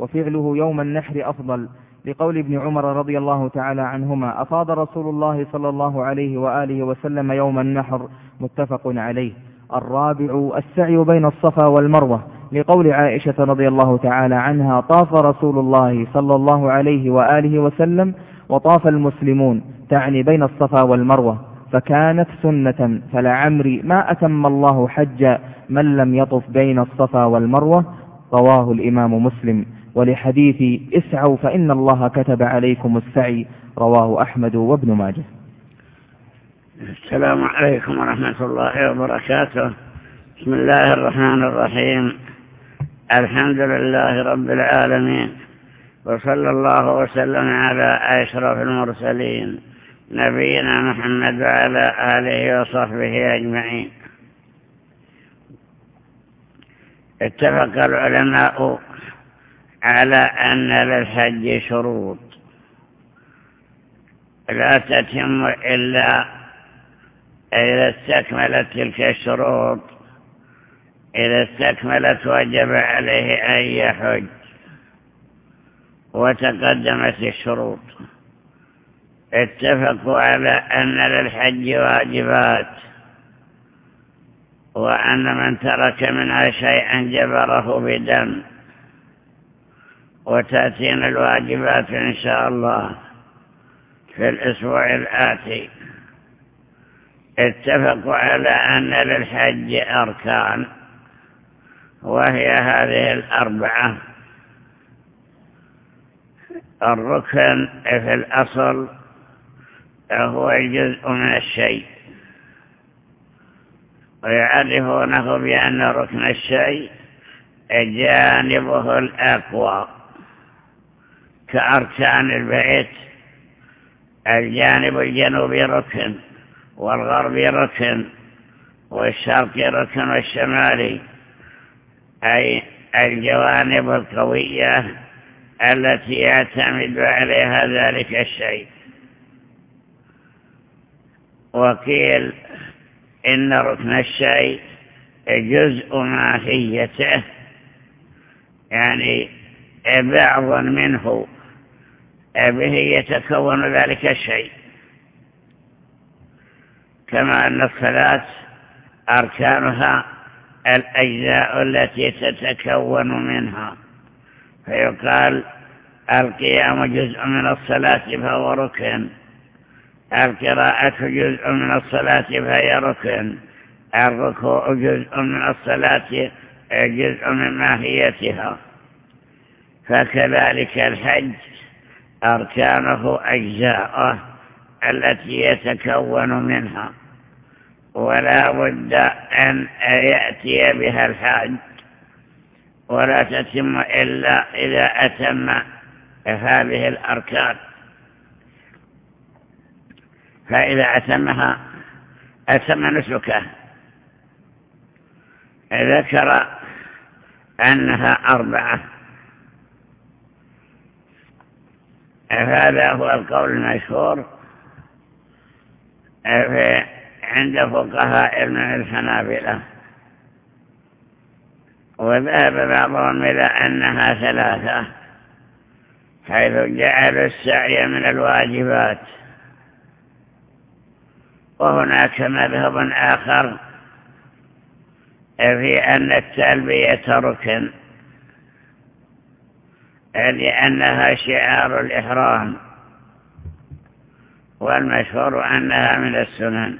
وفعله يوم النحر أفضل لقول ابن عمر رضي الله تعالى عنهما أفاض رسول الله صلى الله عليه وآله وسلم يوم النحر؟ متفق عليه. الرابع السعي بين الصفا والمروة لقول عائشة رضي الله تعالى عنها طاف رسول الله صلى الله عليه وآله وسلم وطاف المسلمون تعني بين الصفا والمروة فكانت سنة فلعمري ما أتم الله حج من لم يطف بين الصفا والمروة. رواه الإمام مسلم. ولحديث اسعوا فإن الله كتب عليكم السعي رواه أحمد وابن ماجه. السلام عليكم ورحمة الله وبركاته. بسم الله الرحمن الرحيم. الحمد لله رب العالمين وصلى الله وسلم على أشرف المرسلين نبينا محمد وعلى آله وصحبه أجمعين. اتفق العلماء على أن للحج شروط. لا تتم إلا إذا استكملت تلك الشروط إذا استكملت وجب عليه أن يحج وتقدمت الشروط. اتفقوا على أن للحج واجبات وأن من ترك منها شيئا جبره بدم. وتأتينا الواجبات إن شاء الله في الأسبوع الآتي. اتفقوا على أن للحج أركان وهي هذه الأربعة. الركن في الأصل هو جزء من الشيء. ويعرفونه بأن ركن الشيء جانبه الأقوى. كأركان البيت الجانب الجنوبي ركن والغربي ركن والشرقي ركن والشمالي أي الجوانب القوية التي يعتمد عليها ذلك الشيء. وقيل إن ركن الشيء جزء ماهيته يعني بعض منه به يتكون ذلك الشيء. كما أن الصلاة أركانها الأجزاء التي تتكون منها. فيقال القيام جزء من الصلاة فهو ركن. القراءة جزء من الصلاة فهي ركن. الركوع جزء من الصلاة جزء من ماهيتها. فكذلك الحج أركانه أجزاءه التي يتكون منها. ولا بد أن يأتي بها الحاج. ولا تتم إلا إذا أتم هذه الأركان. فإذا أتمها أتم نسكه. ذكر أنها أربعة. هذا هو القول المشهور. عند فقهاء الحنابلة. وذهب بعضهم إلى أنها ثلاثة حيث جعلوا السعي من الواجبات. وهناك مذهب آخر في أن التلبية ركن. لأنها شعار الإحرام والمشهور أنها من السنن.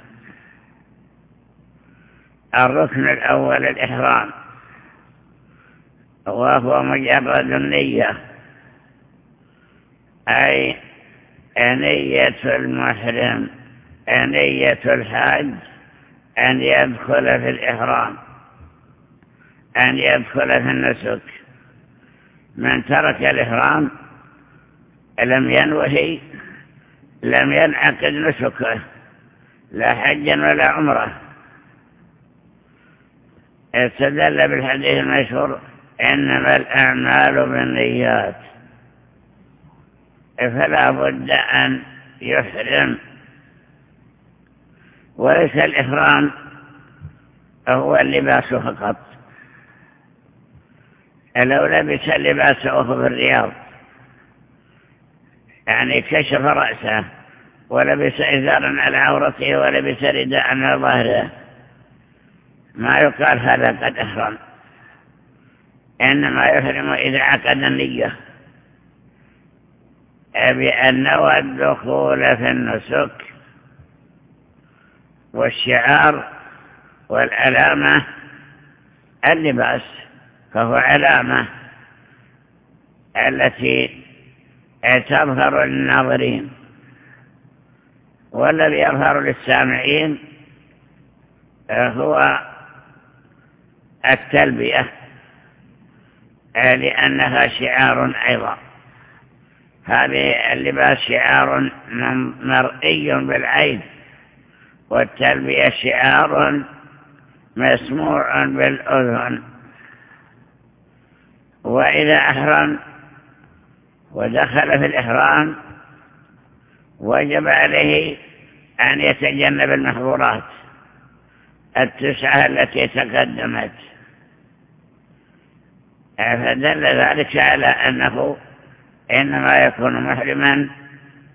الركن الأول الإحرام وهو مجرد النية أي نية المحرم نية الحاج أن يدخل في الإحرام أن يدخل في النسك. من ترك الإحرام لم ينوهي لم ينعقد نسكه لا حجا ولا عمرة. استدل بالحديث المشهور إنما الأعمال بالنيات. فلا بد أن يحرم. وليس الإحرام هو اللباس فقط. لو لبس لباسه في الرياض. يعني كشف رأسه ولبس إزارا على عورته ولبس رداء على ظهره. ما يقال هذا قد أحرم. إنما يحرم إذا عقد النية. بأنه الدخول في النسك والشعار والعلامة اللباس فهو علامة التي تظهر للناظرين والذي يظهر للسامعين هو التلبية لأنها شعار أيضا. هذه اللباس شعار مرئي بالعين والتلبية شعار مسموع بالأذن. وإذا أحرم ودخل في الإحرام وجب عليه أن يتجنب المحظورات التسعة التي تقدمت. فدل ذلك على أنه إنما يكون محرما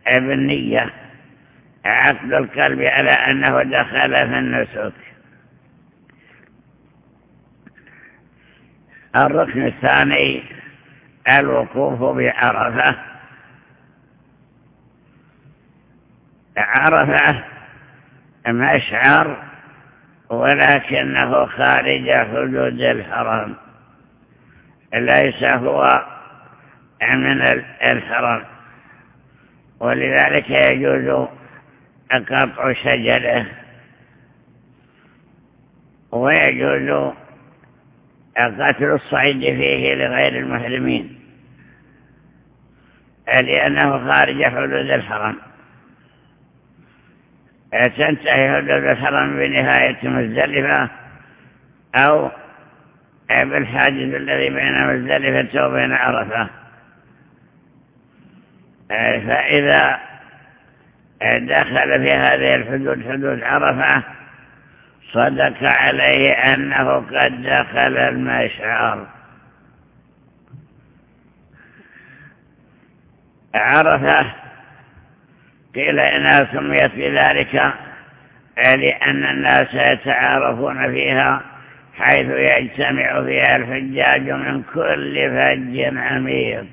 بالنية عقد القلب على أنه دخل في النسك. الركن الثاني الوقوف بعرفة. عرفة مشعر ولكنه خارج حدود الحرم. ليس هو من الحرم. ولذلك يجوز قطع شجرة. ويجوز قتل الصعيد فيه لغير المحرمين لأنه خارج حدود الحرم. تنتهي حدود الحرم بنهاية مزدلفة أو بالحاجز الذي بين مزدلفة وبين عرفة. فإذا دخل في هذه الحدود حدود عرفة صدق عليه أنه قد دخل المشعر. عرفه. قيل إنها سميت بذلك لأن الناس يتعارفون فيها حيث يجتمع فيها الحجاج من كل فج عميق.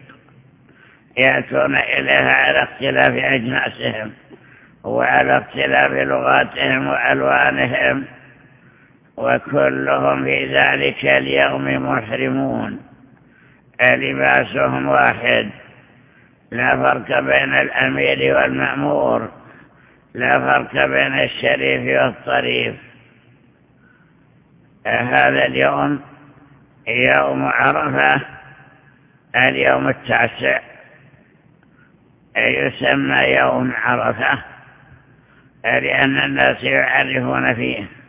يأتون إليها على اختلاف أجناسهم وعلى اختلاف لغاتهم وألوانهم. وكلهم في ذلك اليوم محرمون لباسهم واحد. لا فرق بين الأمير والمأمور. لا فرق بين الشريف والطريف. هذا اليوم يوم عرفة اليوم التاسع. يسمى يوم عرفة لأن الناس يعرفون فيه.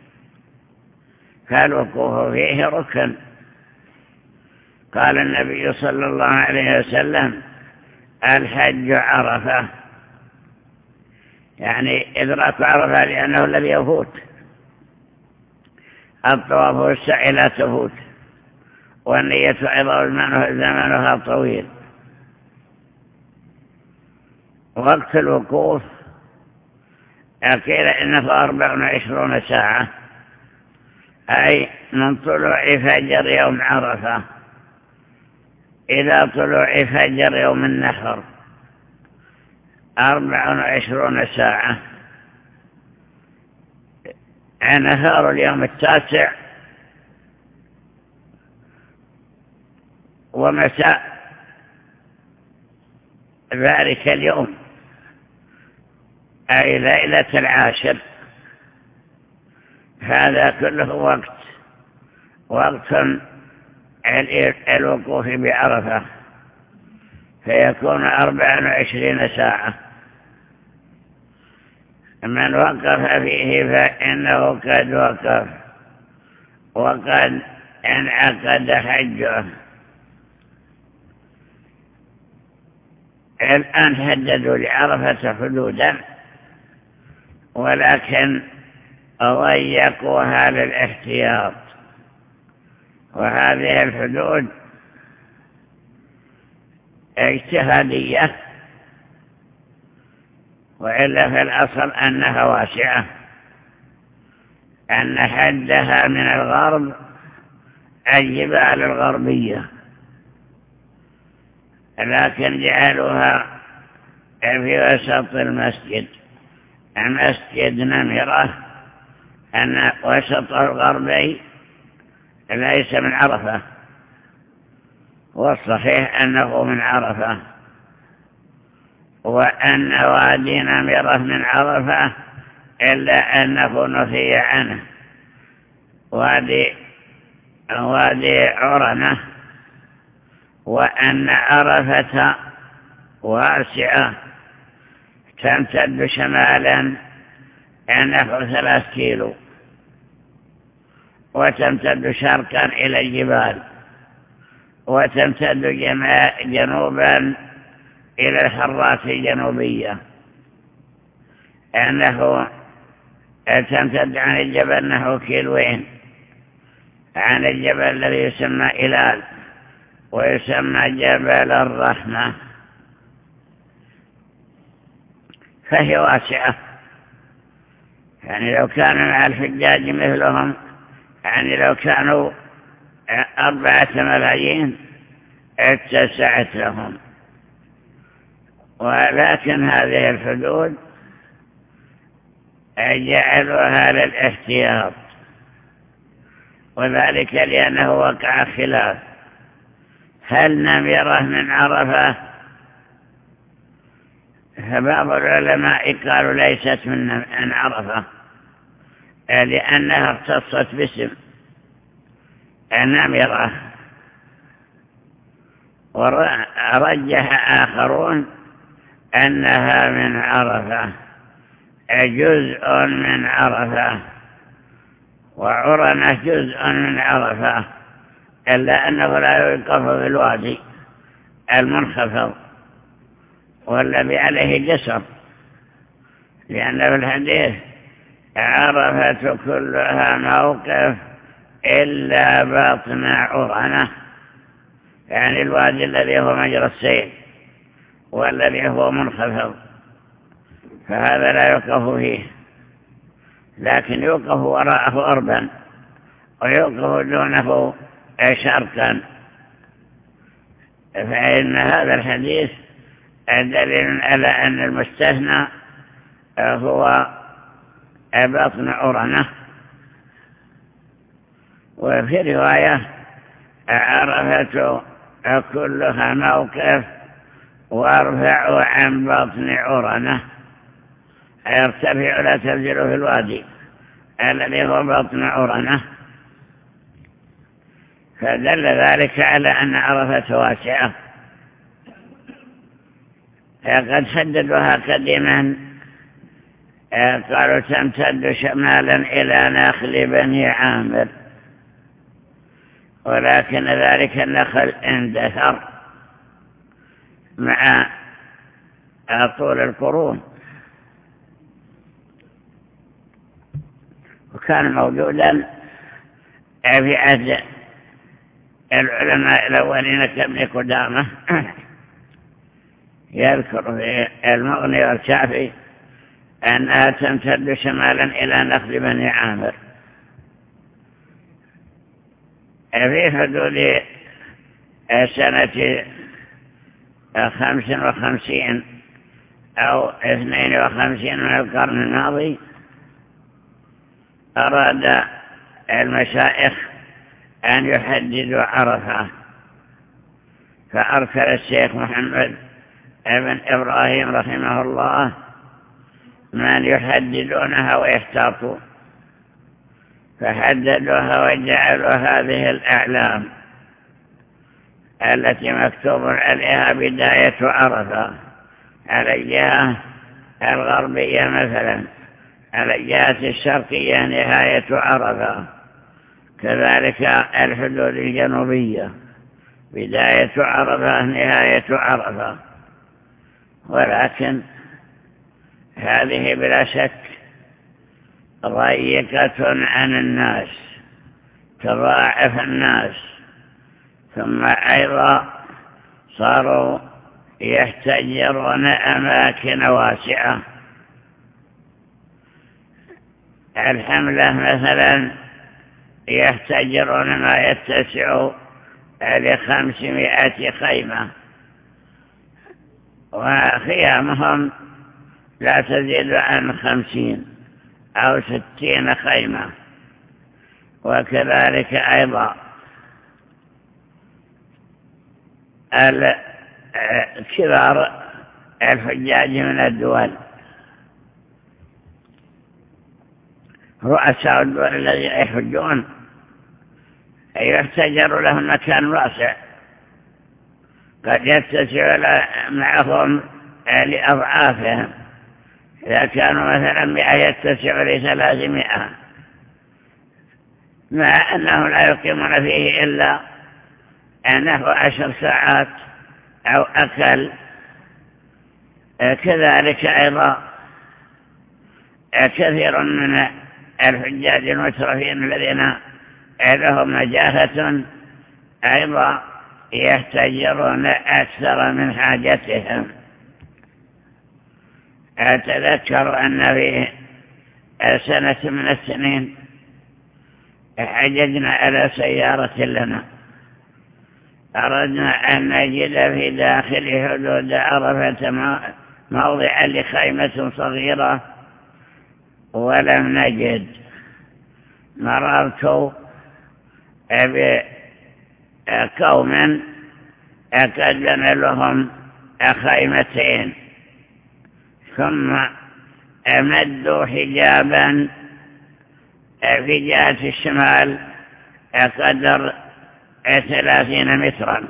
فالوقوف فيه ركن. قال النبي صلى الله عليه وسلم الحج عرفة. يعني إدراك عرفة لأنه الذي يفوت. الطواف والسعي لا تفوت. والنية أيضا زمنها طويل. وقت الوقوف قيل إنه أربع وعشرون ساعة. أي من طلوع فجر يوم عرفة. إلى طلوع فجر يوم النحر. أربع وعشرون ساعة. نهار اليوم التاسع. ومساء ذلك اليوم. أي ليلة العاشر. هذا كله وقت وقت الوقوف بعرفة فيكون أربع وعشرين ساعة. من وقف فيه فإنه قد وقف وقد انعقد حجه. الآن حددوا لعرفة حدودا ولكن ضيقوها للاحتياط وهذه الحدود اجتهادية وإلا في الأصل أنها واسعة أن حدها من الغرب الجبال الغربية لكن جعلوها في وسط المسجد. المسجد نمرة أن وسط الغربي ليس من عرفة والصحيح أنه من عرفة وأن وادي نمرة من عرفة إلا أنه نفي عنه. وادي وادي عرنة وأن عرفة واسعة تمتد شمالا نحو ثلاث كيلو. وتمتد شرقا إلى الجبال وتمتد جنوبا إلى الحرات الجنوبية. أنه تمتد عن الجبل نحو كيلوين عن الجبل الذي يسمى إلال ويسمى جبل الرحمة. فهي واسعة. يعني لو كان مع الحجاج مثلهم يعني لو كانوا أربعة ملايين اتسعت لهم. ولكن هذه الحدود جعلوها للاحتياط وذلك لأنه وقع خلاف. هل نمرة من عرفة؟ فبعض العلماء قالوا ليست من عرفة. لأنها اختصت باسم النمرة ورجح آخرون أنها من عرفة جزء من عرفة. وعرنة جزء من عرفة إلا أنه لا يوقف في الوادي المنخفض والذي عليه جسر لأن في الحديث عرفة كلها موقف إلا باطن عرنة يعني الوادي الذي هو مجرى السيل والذي هو منخفض فهذا لا يوقف فيه. لكن يوقف وراءه أربا ويوقف دونه شرقا. فإن هذا الحديث دليل على أن المستثنى هو بطن عرنة وفي رواية عرفت كلها موقف وأرفع عن بطن عرنة يرتفع لا تنزل في الوادي الذي هو بطن عرنة فدل ذلك على أن عرفة واسعة. قد حددوها قديما قالوا تمتد شمالا إلى نخل بني عامر. ولكن ذلك النخل اندثر مع طول القرون. وكان موجودا في عهد العلماء الأولين كابن قدامة. يذكر في المغني والشافي أنها تمتد شمالا إلى نخل بني عامر. في حدود سنة خمس وخمسين أو اثنين وخمسين من القرن الماضي أراد المشائخ أن يحددوا عرفة فأرسل الشيخ محمد ابن إبراهيم رحمه الله من يحددونها ويحتاطوا فحددوها وجعلوا هذه الأعلام التي مكتوب عليها بداية عرفة. على الجهة الغربية مثلا. على الجهة الشرقية نهاية عرفة. كذلك الحدود الجنوبية. بداية عرفة نهاية عرفة. ولكن هذه بلا شك ضيقة عن الناس تضاعف الناس ثم أيضا صاروا يحتجرون أماكن واسعة. الحملة مثلا يحتجرون ما يتسع لخمسمائة خيمة وخيامهم لا تزيد عن خمسين أو ستين خيمة. وكذلك أيضا كبار الحجاج من الدول. رؤساء الدول الذين يحجون. يحتجر لهم مكان واسع. قد يتسع معهم لأضعافهم. إذا كانوا مثلا مئة يتسع لثلاثمائة مع أنهم لا يقيمون فيه إلا نحو عشر ساعات أو أقل. كذلك أيضا كثير من الحجاج المترفين الذين لهم نجاهة أيضا يحتجرون أكثر من حاجتهم. أتذكر أن في سنة من السنين حججنا على سيارة لنا. أردنا أن نجد في داخل حدود عرفة موضعا لخيمة صغيرة ولم نجد. مررت بقوم أكدنا لهم خيمتين. ثم أمدوا حجابا في جهة الشمال قدر ثلاثين مترا.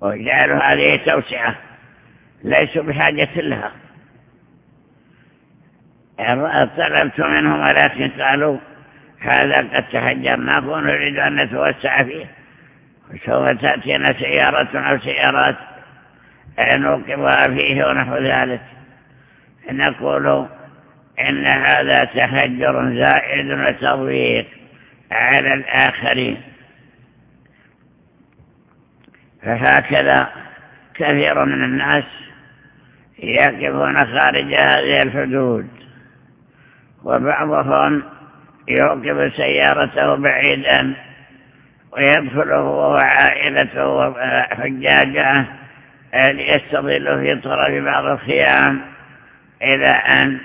وجعلوا هذه توسعة ليسوا بحاجة لها. طلبت منهم ولكن قالوا هذا قد تهجرناه ونريد أن نتوسع فيه. وسوف تأتينا سيارة أو سيارات نوقفها فيه ونحو ذلك. نقول إن هذا تهجر زائد وتضويق على الآخرين فهكذا كثير من الناس يقفون خارج هذه الحدود وبعضهم يوقف سيارته بعيدا ويدخله وعائلته وحجاجه ليستظل في طرف بعض الخيام. إلى أن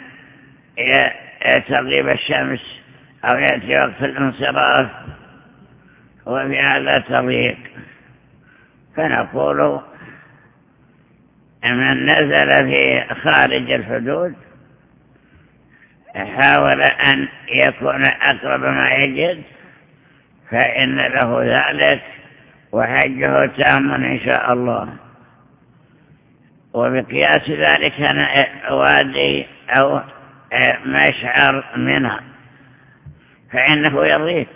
تغيب الشمس أو يأتي وقت الانصراف وفي هذا تضييق فنقول من نزل في خارج الحدود حاول أن يكون أقرب ما يجد فإن له ذلك وحجه تام إن شاء الله. وبقياس ذلك وادي أو مشعر منها فإنه يضيق.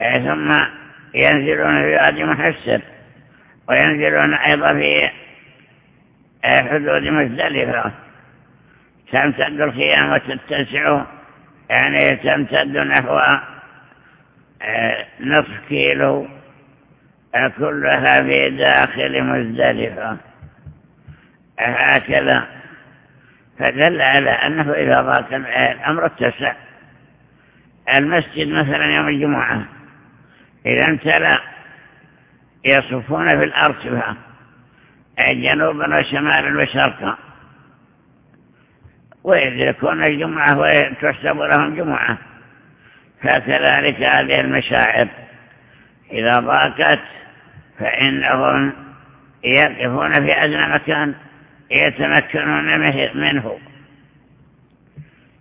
ثم ينزلون في وادي محسر وينزلون أيضا في حدود مزدلفة. تمتد الخيام وتتسع يعني تمتد نحو نصف كيلو. كلها في داخل مزدلفة. هكذا. فدل على أنه إذا ضاق الأمر اتسع. المسجد مثلا يوم الجمعة إذا امتلأ يصفون في الأرصفة جنوبا وشمالا وشرقا. ويدركون الجمعة وتحسب لهم جمعة. فكذلك هذه المشاعر. إذا ضاقت فإنهم يقفون في أدنى مكان يتمكنون منه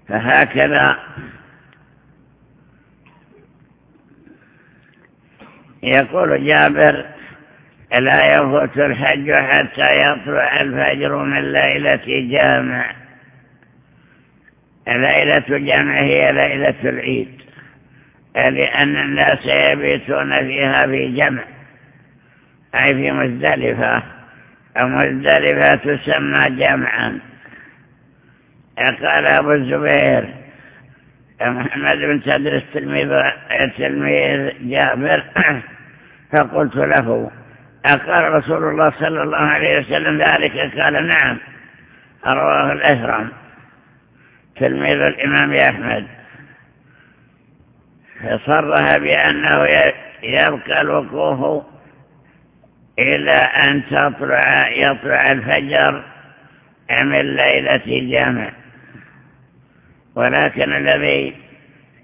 فهكذا يقول جابر لا يفوت الحج حتى يطلع الفجر من ليلة جامع. ليلة جامع هي ليلة العيد لأن الناس يبيتون فيها في جمع. أي في مزدلفة. مزدلفة تسمى جمعا. قال أبو الزبير محمد بن تدرس تلميذ, تلميذ جابر فقلت له أقال رسول الله صلى الله عليه وسلم ذلك؟ قال نعم. رواه الأثرم تلميذ الإمام أحمد. فصرها بأنه يبقى الوقوف إلى أن تطلع يطلع الفجر من ليلة جامع ولكن الذي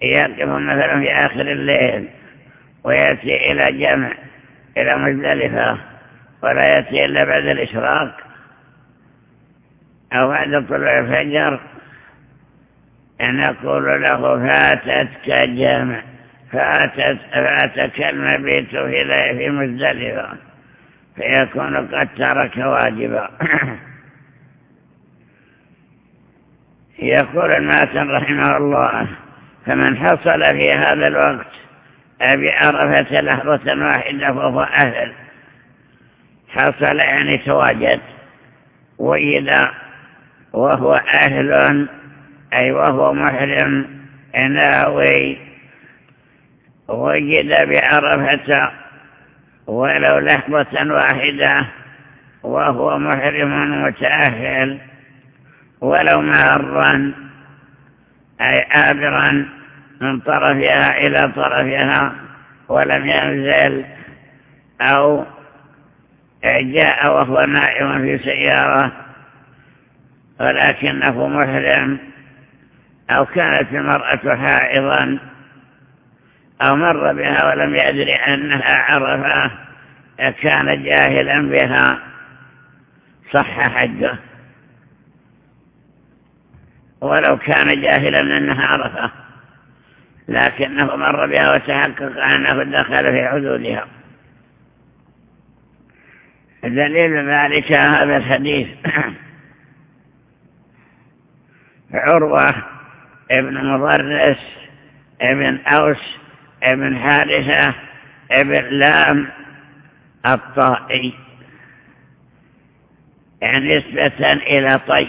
يقف مثلا في آخر الليل ويأتي إلى جمع إلى مزدلفة ولا يأتي إلا بعد الإشراق أو بعد طلوع الفجر أن نقول له فاتتك جمع فاتت فاتك المبيت في مزدلفة. فيكون قد ترك واجبا يقول الماتن رحمه الله فمن حصل في هذا الوقت أبي عرفة لحظة واحدة فهو أهل. حصل يعني تواجد. وإذا وهو أهل أي وهو محرم ناوي وجد بعرفة ولو لحظة واحدة وهو محرم متأهل ولو مارا أي آبرا من طرفها إلى طرفها ولم ينزل أو جاء وهو نائم في سيارة ولكنه محرم أو كانت المرأة حائضا أو مر بها ولم يدري أنها عرفة كان جاهلا بها. صح حجه. ولو كان جاهلا أنها عرفة لكنه مر بها وتحقق أنه دخل في حدودها. دليل ذلك هذا الحديث. عروة ابن مضرس ابن أوس ابن حارثة ابن لام الطائي يعني نسبة إلى طي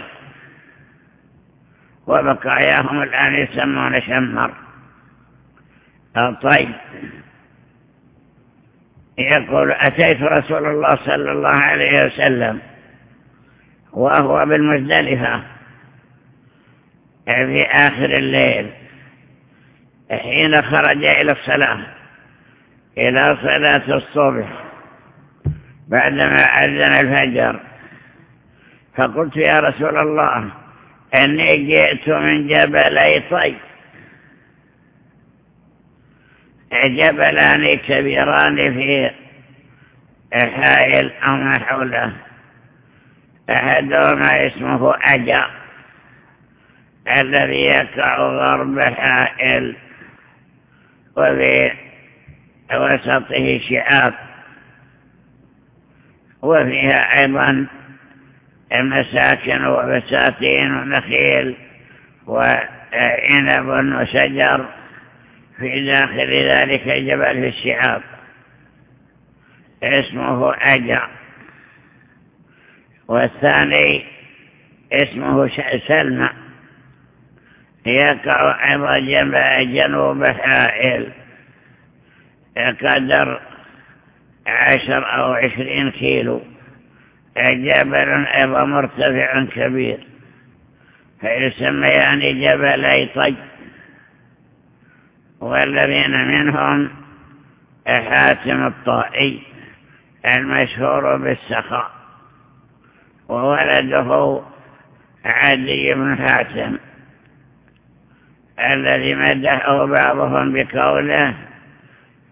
وبقاياهم الآن يسمون شمر طيب يقول أتيت رسول الله صلى الله عليه وسلم وهو بالمزدلفة في آخر الليل. حين خرج إلى الصلاة إلى صلاة الصبح بعدما أذن الفجر فقلت يا رسول الله أني جئت من جبلي طيب. جبلان كبيران في حائل أو ما حولة أحدهما اسمه أجا الذي يقع غرب حائل وفي وسطه شعاب. وفيها أيضا مساكن وبساتين ونخيل وعنب وشجر في داخل ذلك جبل في الشعاب. اسمه أجر والثاني اسمه سلمى. يقع أيضا جنوب حائل قدر عشر أو عشرين كيلو. جبل أيضا مرتفع كبير. فيسميان جبلي طي والذين منهم حاتم الطائي المشهور بالسخاء. وولده عدي بن حاتم. الذي مدحه بعضهم بقوله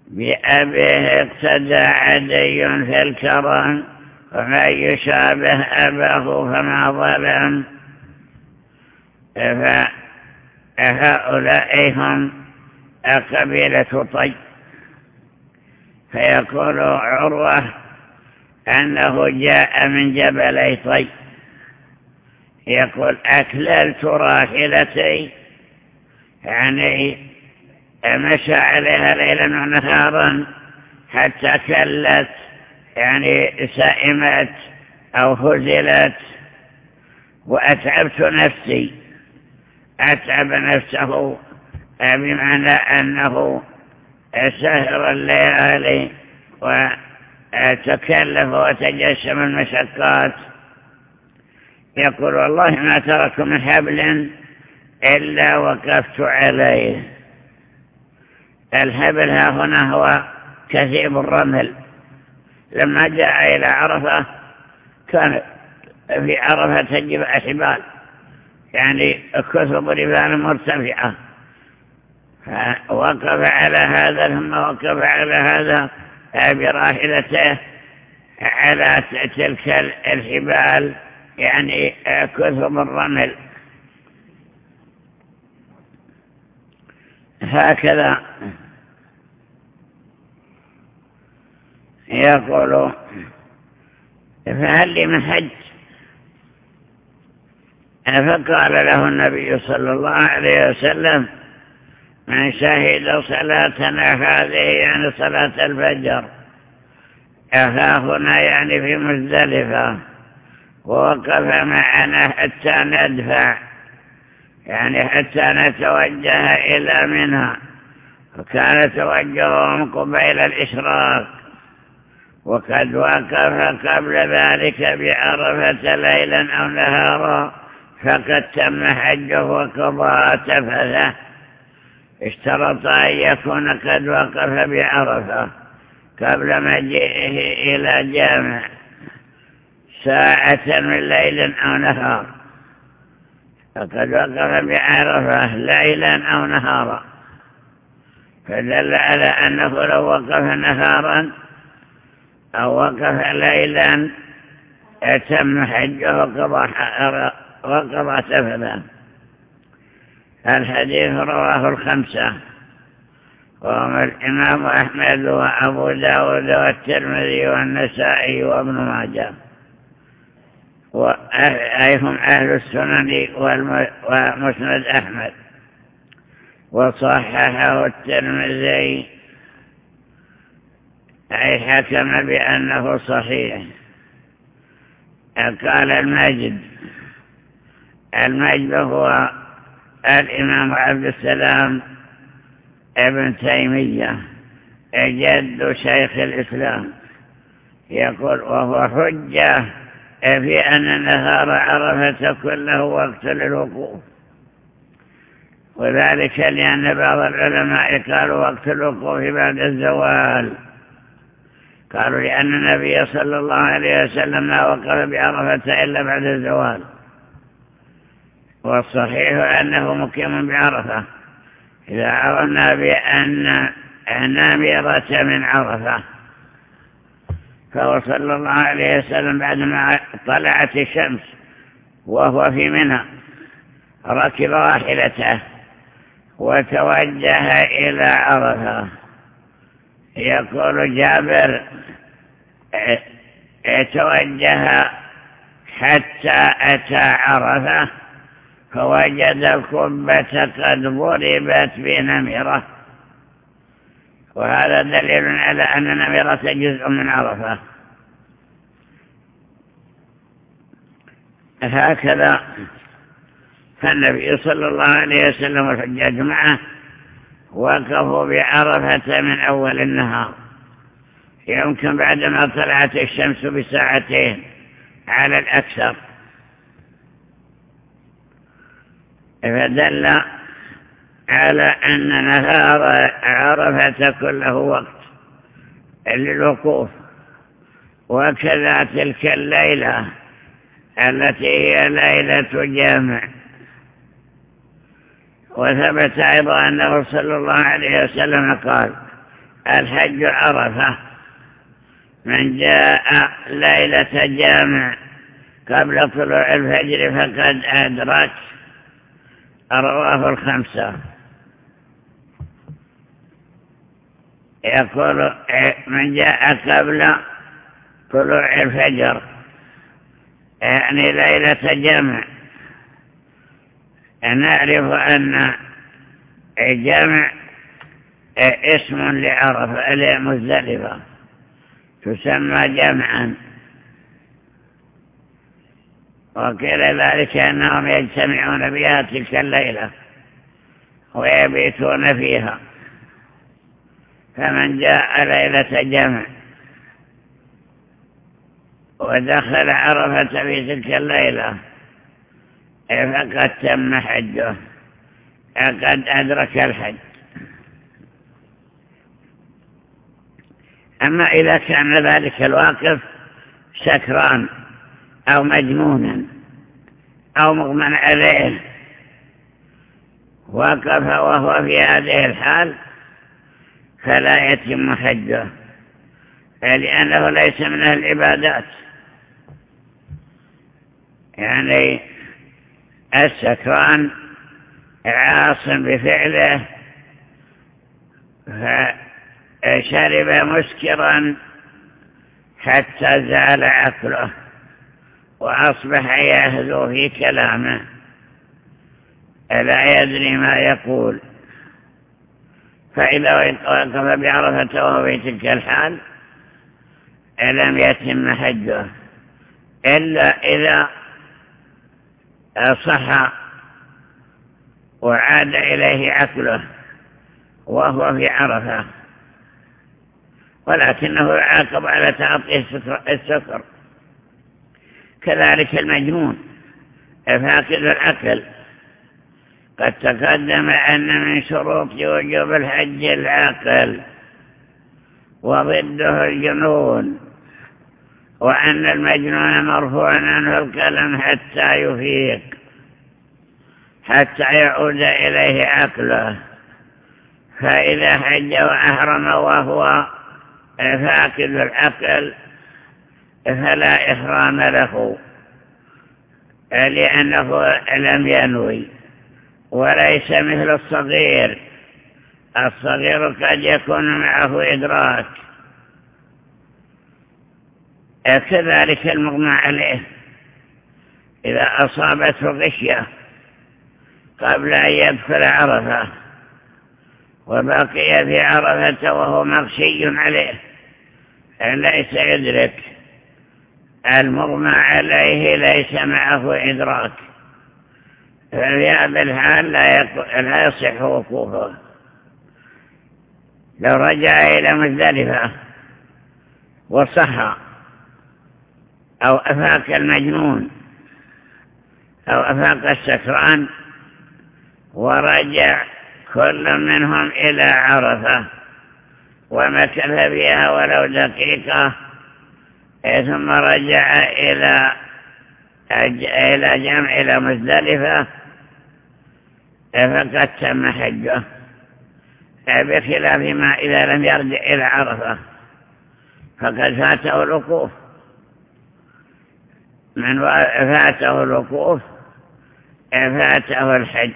بأبيه اقتدى عدي في الكرم ومن يشابه أباه فما ظلم. فهؤلاء هم قبيلة طي فيقول عروة أنه جاء من جبلي طي يقول أكللت راحلتي يعني مشى عليها ليلا ونهارا حتى كلت يعني سائمت أو هزلت. وأتعبت نفسي أتعب نفسه بمعنى أنه سهر الليالي تكلف وتجسم المشقات. يقول والله ما ترك من حبل إلا وقفت عليه. الحبل ها هنا هو كثيب الرمل لما جاء إلى عرفة كان في عرفة تجب أحبال يعني كثب ربال مرتفعة. وقف على هذا ثم وقف على هذا براحلته على تلك الحبال. يعني كثب الرمل هكذا. يقول فهل لي حج. فقال له النبي صلى الله عليه وسلم من شهد صلاتنا هذه يعني صلاة الفجر أخا هنا يعني في مزدلفة ووقف معنا حتى ندفع. يعني حتى نتوجه إلى منها. وكان توجههم قبيل الإشراق. وقد وقف قبل ذلك بعرفة ليلا أو نهارا فقد تم حجه وقضاء تفثه. اشترط أن يكون قد وقف بعرفة قبل مجيئه إلى جامع. ساعة من ليل أو نهار. فقد وقف بعرفة ليلا أو نهارا. فدل على أنه لو وقف نهارا أو وقف ليلا تم حجه وقضى سفلا. الحديث رواه الخمسة. وهم الإمام أحمد وأبو داود والترمذي والنسائي وابن ماجه. أي هم أهل السنن ومسند أحمد. وصححه الترمذي أي حكم بأنه صحيح. قال المجد المجد هو الإمام عبد السلام ابن تيمية جد شيخ الإسلام. يقول وهو حجة في أن نهار عرفة كله وقت للوقوف وذلك لأن بعض العلماء قالوا وقت الوقوف بعد الزوال. قالوا لأن النبي صلى الله عليه وسلم ما وقف بعرفة إلا بعد الزوال. والصحيح أنه مقيم بعرفة. إذا عرفنا بأن نامرة من عرفة. فهو صلى الله عليه وسلم بعدما طلعت الشمس وهو في منى ركب راحلته وتوجه إلى عرفة. يقول جابر توجه حتى أتى عرفة فوجد القبة قد ضربت بنمرة. وهذا دليل على أن نمرة جزء من عرفة. هكذا فالنبي صلى الله عليه وسلم والحجاج معه وقفوا بعرفة من أول النهار. يمكن بعدما طلعت الشمس بساعتين على الأكثر. فدل على أن نهار عرفة كله وقت للوقوف. وكذا تلك الليلة التي هي ليلة جامع. وثبت أيضا أنه صلى الله عليه وسلم قال الحج عرفة. من جاء ليلة جامع قبل طلوع الفجر فقد أدرك. رواه الخمسة. يقول من جاء قبل طلوع الفجر يعني ليلة جمع. نعرف أن جمع اسم لعرفة لمزدلفة تسمى جمعا. وقيل ذلك أنهم يجتمعون بها تلك الليلة ويبيتون فيها. فمن جاء ليلة جمع ودخل عرفة في تلك الليلة فقد تم حجه قد أدرك الحج. أما إذا كان ذلك الواقف سكران أو مجنونا أو مغمى عليه وقف وهو في هذه الحال فلا يتم حجه. لأنه ليس من العبادات. يعني السكران عاص بفعله فشرب مسكرا حتى زال عقله وأصبح يهدو في كلامه. لا يدري ما يقول. فإذا وقف بعرفة وهو في تلك الحال لم يتم حجه؟ إلا إذا صح وعاد إليه عقله وهو في عرفة. ولكنه يعاقب على تعطيه السكر كذلك المجنون فاقد العقل. قد تقدم أن من شروط وجوب الحج العقل وضده الجنون وأن المجنون مرفوع عنه الكلام حتى يفيق حتى يعود إليه عقله. فإذا حج وأحرم وهو فاقد العقل فلا إحرام له لأنه لم ينوي. وليس مثل الصغير. الصغير قد يكون معه إدراك. كذلك المغمى عليه. إذا أصابته غشية قبل أن يدخل عرفة وبقي في عرفة وهو مغشي عليه ليس يدرك. المغمى عليه ليس معه إدراك. ففي هذا الحال لا يصح وقوفه. لو رجع إلى مزدلفة وصحى أو أفاق المجنون أو أفاق السكران ورجع كل منهم إلى عرفة ومكث بها ولو دقيقة ثم رجع إلى إلى جمع إلى مزدلفة فقد تم حجه بخلاف ما إذا لم يرجع إلى عرفة فقد فاته الوقوف. من فاته الوقوف فاته الحج.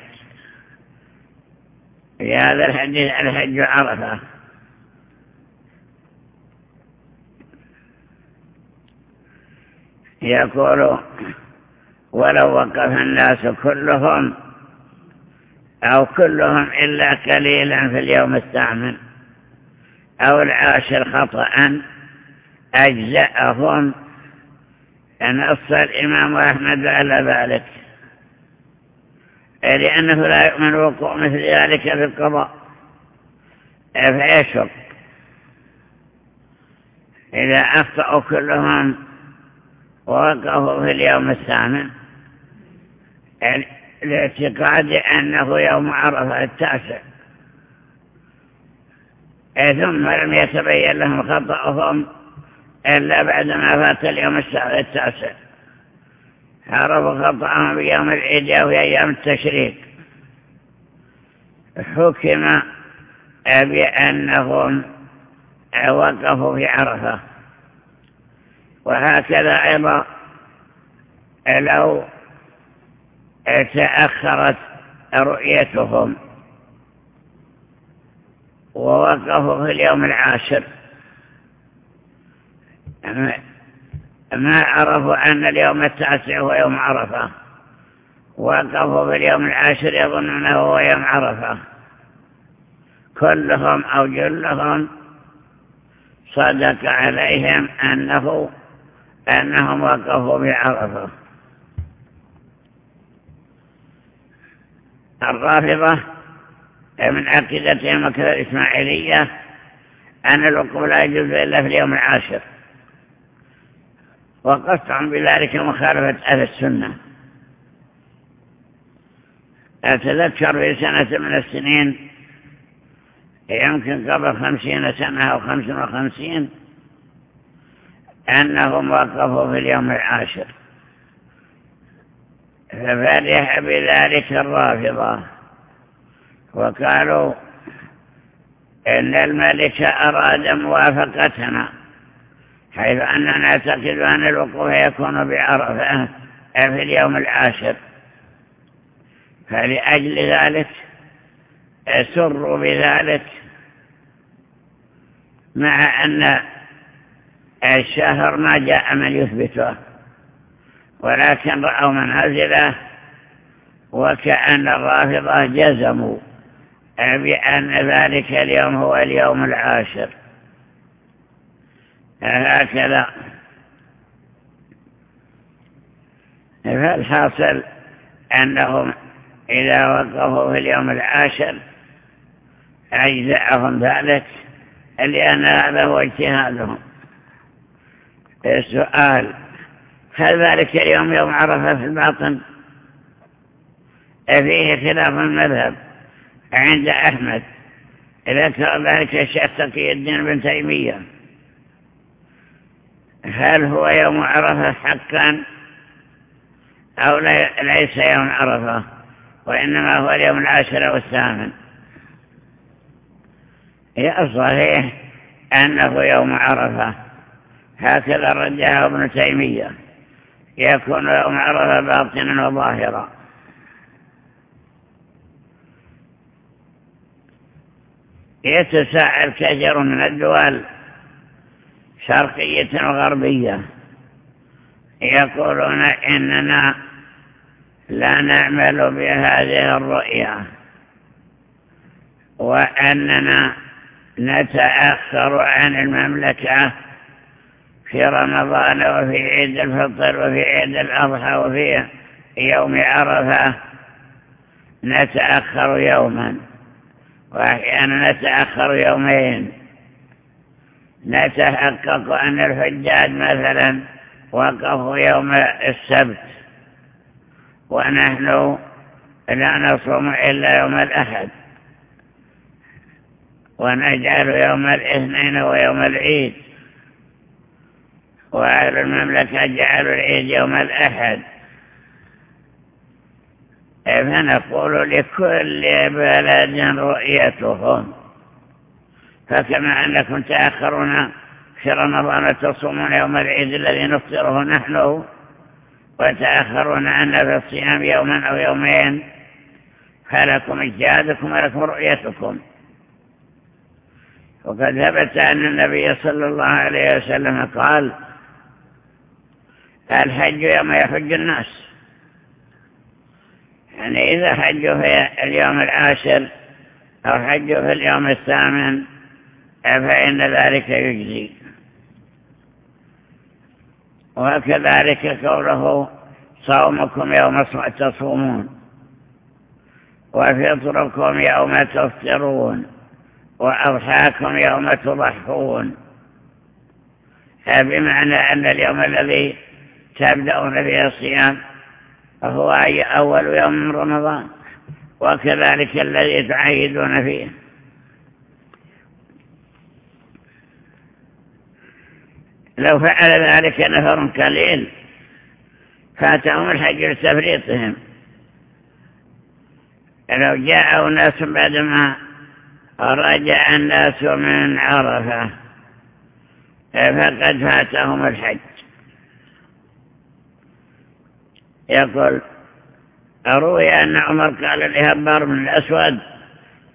في هذا الحديث الحج عرفة. يقول ولو وقف الناس كلهم أو كلهم إلا قليلا في اليوم الثامن أو العاشر خطأ أجزأهم نص الإمام أحمد على ذلك. لأنه لا يؤمن وقوع مثل ذلك في القضاء. فيشك إذا أخطأوا كلهم ووقفوا في اليوم الثامن لاعتقاد أنه يوم عرفة التاسع. ثم لم يتبين لهم خطأهم إلا بعدما فات اليوم التاسع. عرفوا خطأهم بيوم العيد أو أيام التشريق. حكم بأنهم وقفوا في عرفة. وهكذا أيضا لو تأخرت رؤيتهم ووقفوا في اليوم العاشر. ما عرفوا أن اليوم التاسع هو يوم عرفة. وقفوا في اليوم العاشر يظنونه هو يوم عرفة. كلهم أو جلهم صدق عليهم أنه أنهم وقفوا بعرفة. الرافضة من عقيدتهم وكذا الإسماعيلية أن الوقوف لا يجوز إلا في اليوم العاشر. وقطعا بذلك مخالفة أهل السنة. أتذكر في سنة من السنين يمكن قبل خمسين سنة أو خمس وخمسين أنهم وقفوا في اليوم العاشر. ففرح بذلك الرافضة. وقالوا إن الملك أراد موافقتنا حيث أننا نعتقد أن الوقوف يكون بعرفة في اليوم العاشر. فلأجل ذلك سروا بذلك مع أن الشهر ما جاء من يثبته. ولكن رأوا منازله وكأن الرافضة جزموا بأن ذلك اليوم هو اليوم العاشر. هكذا. فالحاصل أنهم إذا وقفوا في اليوم العاشر أجزعهم ذلك لأن هذا هو اجتهادهم. السؤال هل ذلك اليوم يوم عرفة في الباطن؟ فيه خلاف المذهب عند أحمد. ذكر ذلك الشيخ تقي الدين بن تيمية. هل هو يوم عرفة حقا أو ليس يوم عرفة؟ وإنما هو اليوم العاشر والثامن. هي الصحيح أنه يوم عرفة. هكذا رجعه ابن تيمية. يكون يوم عرفة باطنا وظاهرا يتساءل كثير من الدول شرقية وغربية. يقولون إننا لا نعمل بهذه الرؤية وأننا نتأخر عن المملكة في رمضان وفي عيد الفطر وفي عيد الأضحى وفي يوم عرفة نتأخر يوما. وأحيانا نتأخر يومين. نتحقق أن الحجاج مثلا وقفوا يوم السبت. ونحن لا نصوم إلا يوم الأحد. ونجعل يوم الاثنين ويوم العيد. وأهل المملكة جعلوا العيد يوم الأحد. فنقول لكل بلد رؤيتهم. فكما أنكم تأخرون في رمضان تصومون يوم العيد الذي نفطره نحن وتأخرون عنا في الصيام يوما أو يومين فلكم اجتهادكم ولكم رؤيتكم. وقد ثبت أن النبي صلى الله عليه وسلم قال الحج يوم يحج الناس. يعني إذا حجوا في اليوم العاشر أو حجوا في اليوم الثامن فإن ذلك يجزي. وكذلك قوله صومكم يوم تصومون. وفطركم يوم تفطرون. وأضحاكم يوم تضحون. بمعنى أن اليوم الذي تبدأون فيه الصيام هو أول يوم من رمضان وكذلك الذي تعيدون فيه. لو فعل ذلك نفر قليل فاتهم الحج لتفريطهم. لو جاءوا ناس بعدما رجع الناس من عرفة فقد فاتهم الحج. يقول أروي أن عمر قال لهبار من الأسود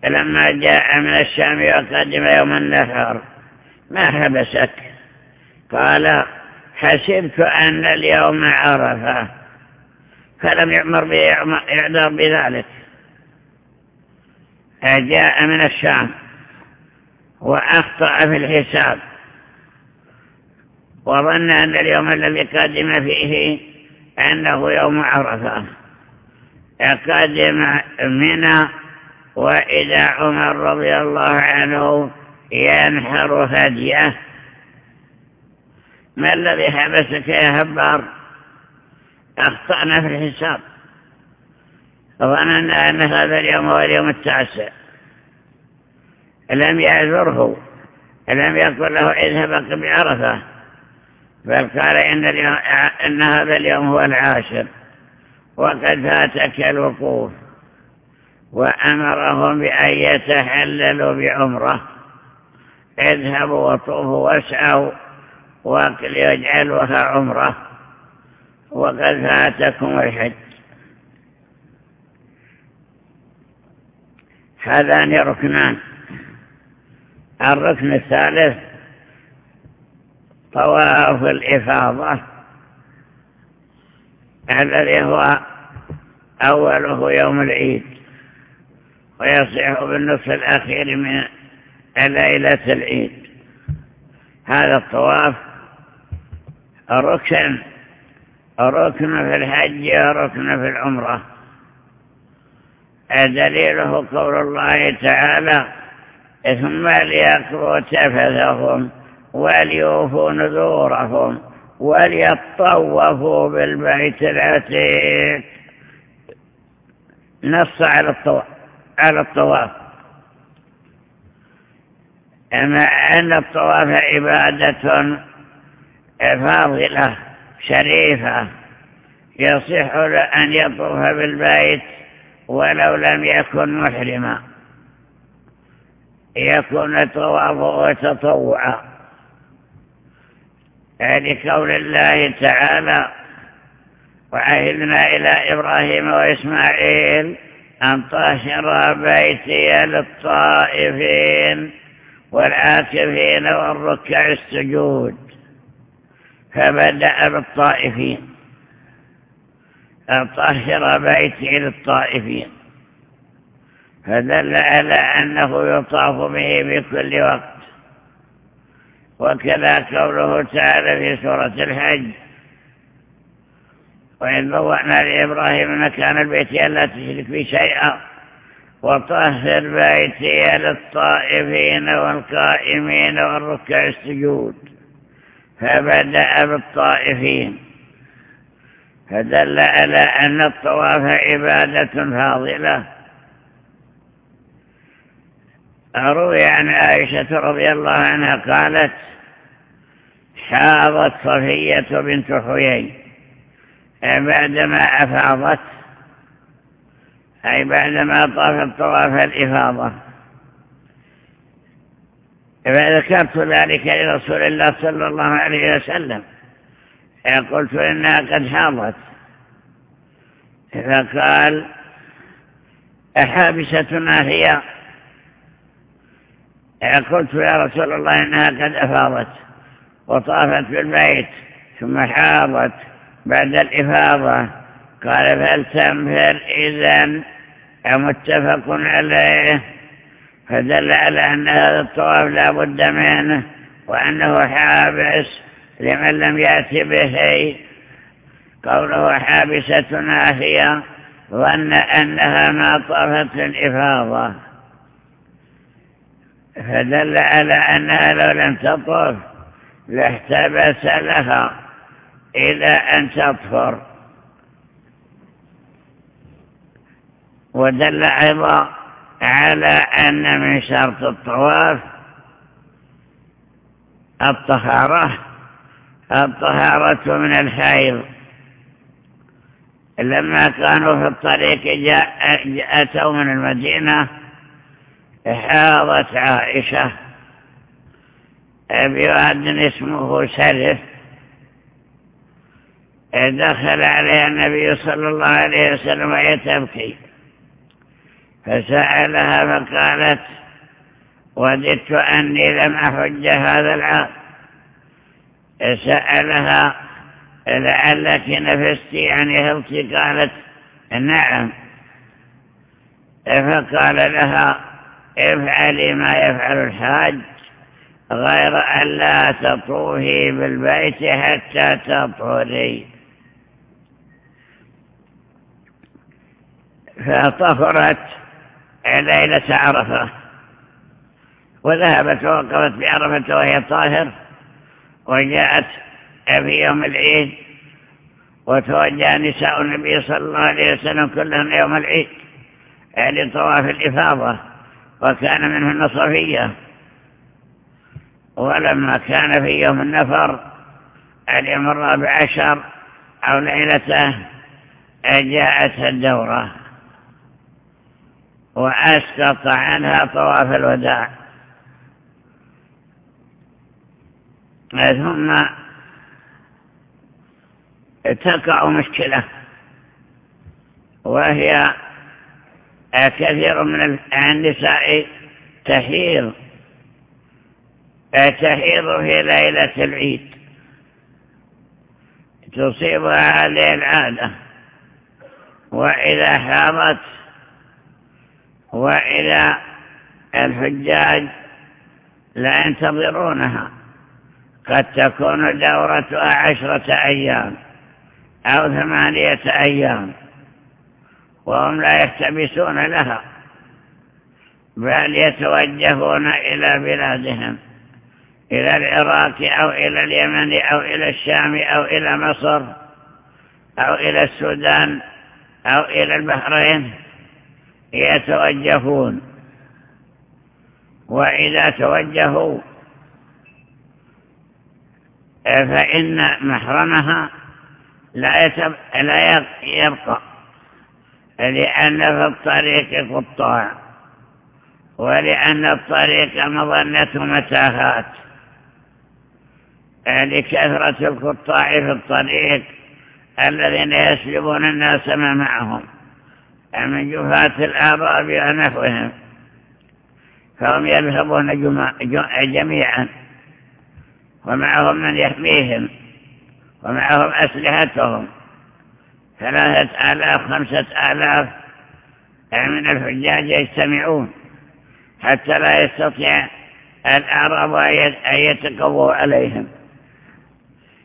لما جاء من الشام وقدم يوم النحر ما حبسك قال حسبت أن اليوم عرفة فلم يعمر بإعذار بذلك. جاء من الشام وأخطأ في الحساب وظن أن اليوم الذي قدم فيه أنه يوم عرفة. قدم منى وإذا عمر رضي الله عنه ينحر هديه. ما الذي حبسك يا هبار أخطأنا في الحساب. ظننا أن هذا اليوم هو اليوم التاسع. لم يعذره. لم يقل له اذهب بعرفة بل قال إن, اليوم إن هذا اليوم هو العاشر وقد فاتك الوقوف وأمرهم بأن يتحللوا بعمرة. اذهبوا وطوفوا واسعوا ويجعلوها عمرة. وقد فاتكم الحج. هذان ركنان. الركن الثالث طواف الإفاضة. الذي هو أوله يوم العيد ويصيح بالنصف الأخير من ليلة العيد. هذا الطواف ركن ركن في الحج وركن في العمرة. دليله قول الله تعالى ثم ليقضوا تفثهم وليوفوا نذورهم وليطوفوا بالبيت العتيق. نص على الطواف على الطواف. أما أن الطواف عبادة فاضلة شريفة يصح أن يطوف بالبيت ولو لم يكن محرما. يكون طوافه تطوعا. لقول الله تعالى وعهدنا إلى إبراهيم وإسماعيل أن طهر بيتي للطائفين والعاكفين والركع السجود. فبدأ بالطائفين. طهر بيتي للطائفين. فدل على أنه يطاف به بكل وقت. وكذا قوله تعالى في سورة الحج. وإن بوأنا لإبراهيم مكان البيت ألا تشرك في شيئا. وطهر بيتي للطائفين والقائمين والركع السجود. فبدأ بالطائفين. فدل على أن الطواف عبادة فاضلة. روي عن عائشة رضي الله عنها قالت حاضت صفية بنت حيي. بعدما أفاضت أي بعدما طافت طواف الإفاضة. فذكرت ذلك لرسول الله صلى الله عليه وسلم قلت إنها قد حاضت. فقال أحابستنا هي؟ قلت يا رسول الله إنها قد أفاضت وطافت بالبيت ثم حاضت بعد الإفاضة. قال فلتنفر إذن? متفق عليه. فدل على أن هذا الطواف لا بد منه وأنه حابس لمن لم يأتي به. قوله حابسة ناهية ظن أنها ما طافت الإفاضة فدل على أنها لو لم تطف لاحتبس لها إلى أن تطفر. ودل أيضا على أن من شرط الطواف الطهارة الطهارة من الحيض. لما كانوا في الطريق جاء أتوا من المدينة حاضت عائشة بواد اسمه سرف دخل عليها النبي صلى الله عليه وسلم وهي تبكي. فسألها فقالت وددت أني لم أحج هذا العام. سألها لعلك نفستي يعني هلتي قالت نعم. فقال لها افعلي ما يفعل الحاج غير أن لا تطوفي بالبيت حتى تطهري. فطهرت ليلة عرفة وذهبت ووقفت بعرفة وهي طاهر وجاءت في يوم العيد وتوجه نساء النبي صلى الله عليه وسلم كلهم يوم العيد لطواف الإفاضة. وكان منهن صفية ولما كان في يوم النفر اليوم الرابع عشر أو ليلته جاءت الدورة. وأسقط عنها طواف الوداع. ثم تقع مشكلة وهي كثير من النساء تحيض. تحيض في ليلة العيد. تصيبها هذه العادة وإذا حاضت وإذا الحجاج لا ينتظرونها. قد تكون دورتها عشرة أيام أو ثمانية أيام. وهم لا يحتبسون لها بل يتوجهون إلى بلادهم إلى العراق أو إلى اليمن أو إلى الشام أو إلى مصر أو إلى السودان أو إلى البحرين يتوجهون وإذا توجهوا فإن محرمها. لا يبقى لأن في الطريق قطاع ولأن الطريق مظنة متاهات لكثرة القطاع في الطريق الذين يسلبون الناس ما معهم من جفاة الأعراب ونحوهم فهم يذهبون جميعا. ومعهم من يحميهم ومعهم أسلحتهم. ثلاثة آلاف خمسة آلاف. من الحجاج يجتمعون حتى لا يستطيع الأعراب أن يتقووا عليهم.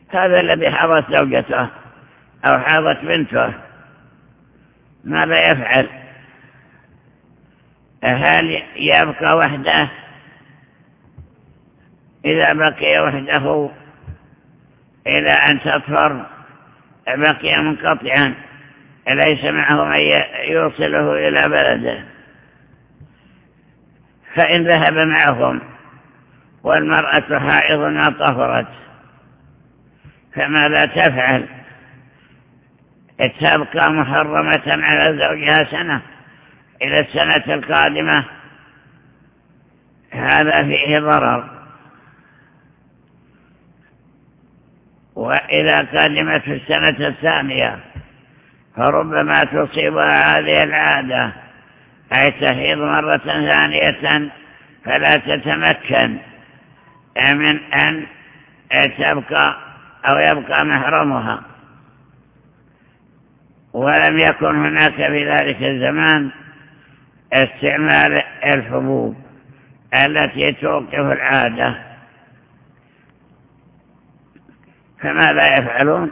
هذا الذي حضت زوجته أو حاضت بنته. ماذا يفعل؟ هل يبقى وحده؟ إذا بقي وحده إلى أن تطفر بقي منقطعا ليس معه من يوصله إلى بلده؟ فإن ذهب معهم والمرأة حائض طهرت فماذا تفعل؟ تبقى محرمة على زوجها سنة إلى السنة القادمة؟ هذا فيه ضرر. وإذا قدمت في السنة الثانية فربما تصيبها هذه العادة. أي تحيض مرة ثانية فلا تتمكن. من أن تبقى أو يبقى محرمها. ولم يكن هناك في ذلك الزمان استعمال الحبوب التي توقف العادة. فماذا يفعلون؟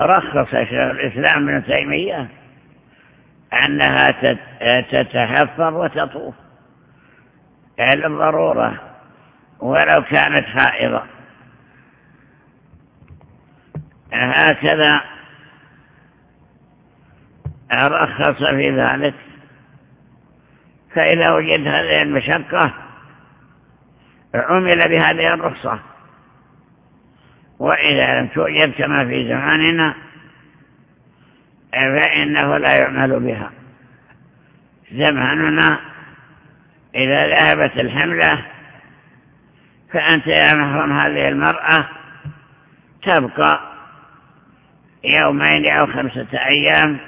رخص شيخ الإسلام ابن تيمية أنها تتحفر وتطوف. للضرورة ولو كانت حائضة. هكذا رخص في ذلك. فإذا وجد هذه المشقة عمل بهذه الرخصة. وإذا لم توجد كما في زماننا فإنه لا يعمل بها. زماننا إذا ذهبت الحملة فأنت يا محرم هذه المرأة تبقى يومين أو خمسة أيام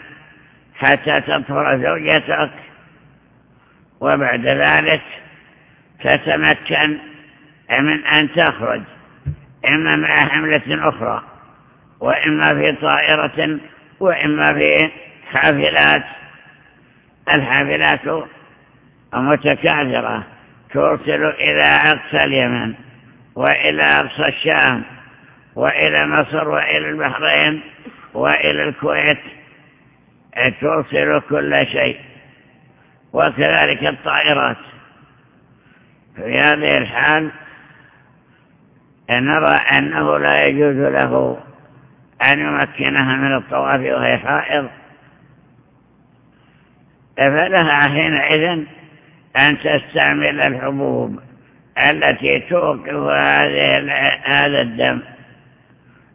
حتى تطهر زوجتك وبعد ذلك تتمكن من أن تخرج. إما مع حملة أخرى وإما في طائرة وإما في حافلات. الحافلات متكاثرة ترسل إلى أقصى اليمن وإلى أقصى الشام وإلى مصر وإلى البحرين وإلى الكويت. ترسل كل شيء. وكذلك الطائرات. في هذه الحال نرى أنه لا يجوز له أن يمكنها من الطواف وهي حائض فلها حينئذ أن تستعمل الحبوب التي توقف هذا الدم.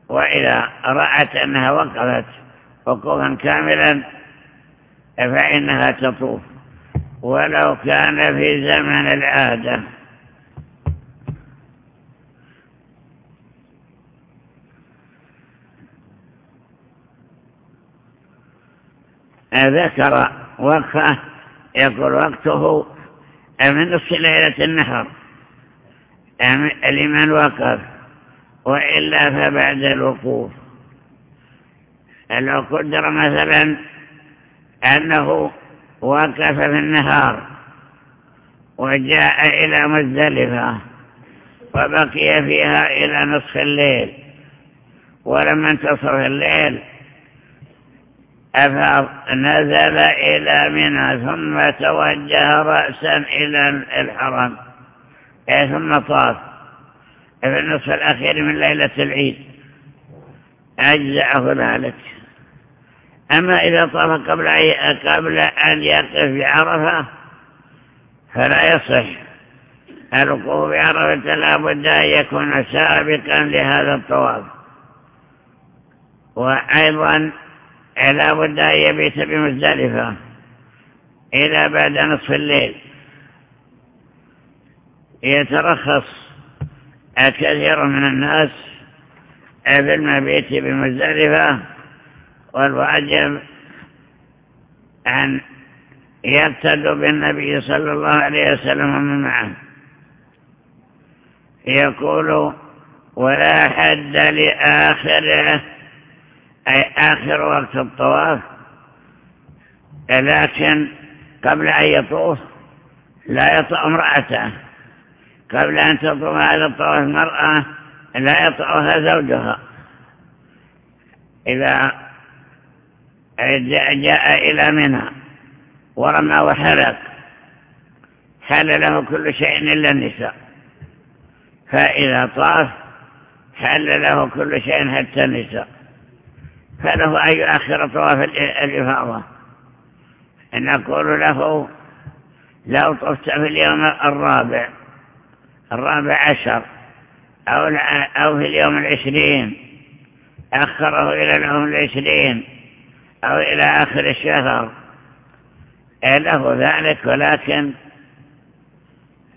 وإذا رأت أنها وقفت وقوفا كاملا فإنها تطوف. ولو كان في زمن العادة. ذكر وقفة يقول وقته من نصف ليلة النهر لمن وقف؟ وإلا فبعد الوقوف. لو قدر مثلا أنه وقف في النهار وجاء إلى مزدلفة وبقي فيها إلى نصف الليل ولما انتصف الليل أفاض نزل إلى منى ثم توجه رأسا إلى الحرم. ثم طاف. في النصف الأخير من ليلة العيد. أجزعه ذلك. أما إذا طاف قبل, قبل أن يقف بعرفة فلا يصح. الوقوف بعرفة لا بد أن يكون سابقا لهذا الطواف. وأيضا لا بد أن يبيت بمزدلفة إلى بعد نصف الليل. يترخص كثير من الناس بالمبيت بمزدلفة والواجب أن يقتدوا بالنبي صلى الله عليه وسلم ومن معه. يقول ولا حد لآخره أي آخر وقت الطواف لكن قبل أن يطوف لا يطأ امرأته. قبل أن تطوف هذا الطواف المرأة لا يطأها زوجها. إذا جاء إلى منى ورمى وحلق حل له كل شيء إلا النساء. فإذا طاف حل له كل شيء حتى النساء. فله أن يؤخر طواف الإفاضة. نقول له لو طفت في اليوم الرابع الرابع عشر أو, أو في اليوم العشرين أخره إلى اليوم العشرين أو إلى آخر الشهر. له ذلك ولكن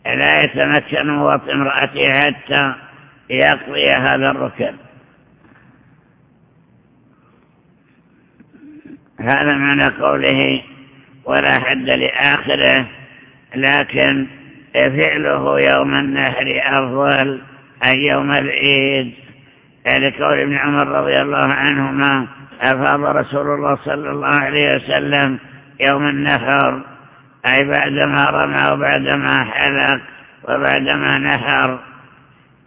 لا يتمكن وطن امرأته حتى يقضي هذا الركن. هذا معنى قوله ولا حد لآخره لكن فعله يوم النهر أفضل أن يوم العيد. لقول ابن عمر رضي الله عنهما أفاض رسول الله صلى الله عليه وسلم يوم النهر أي بعدما رمى وبعدما حلق وبعدما نهر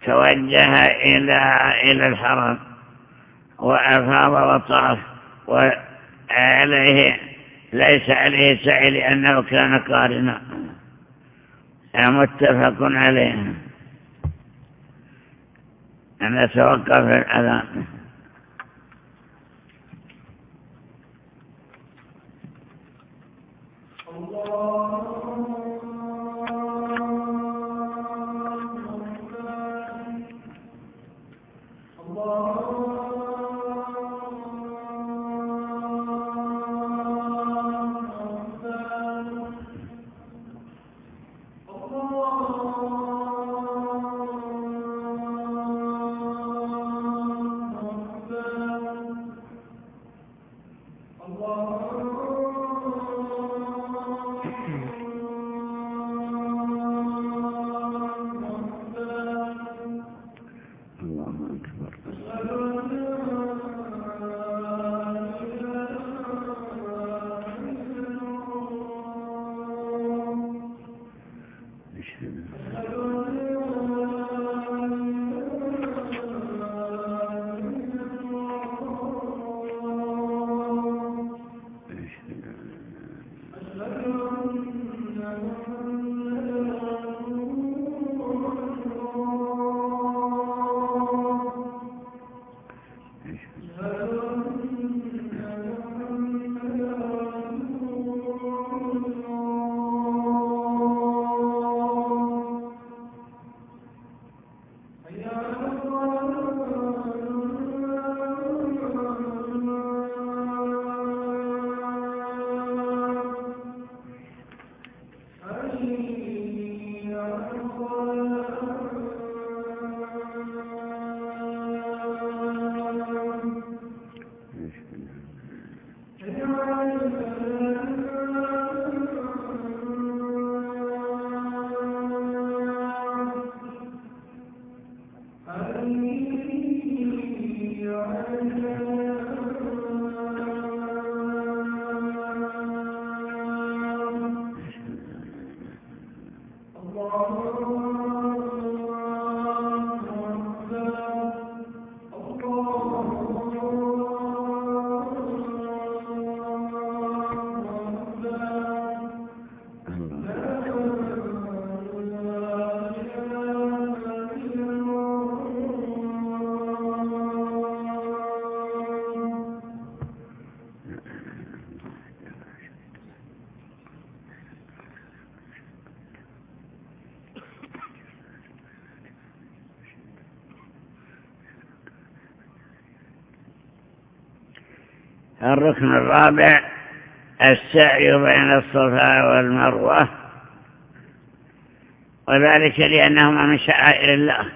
توجه إلى إلى الحرم وأفاض وطاف وعليه ليس عليه سعي لأنه كان قارنا. متفق عليه. أن يتوقف الأذان. الركن الرابع السعي بين الصفا والمروة. وذلك لأنهما من شعائر الله.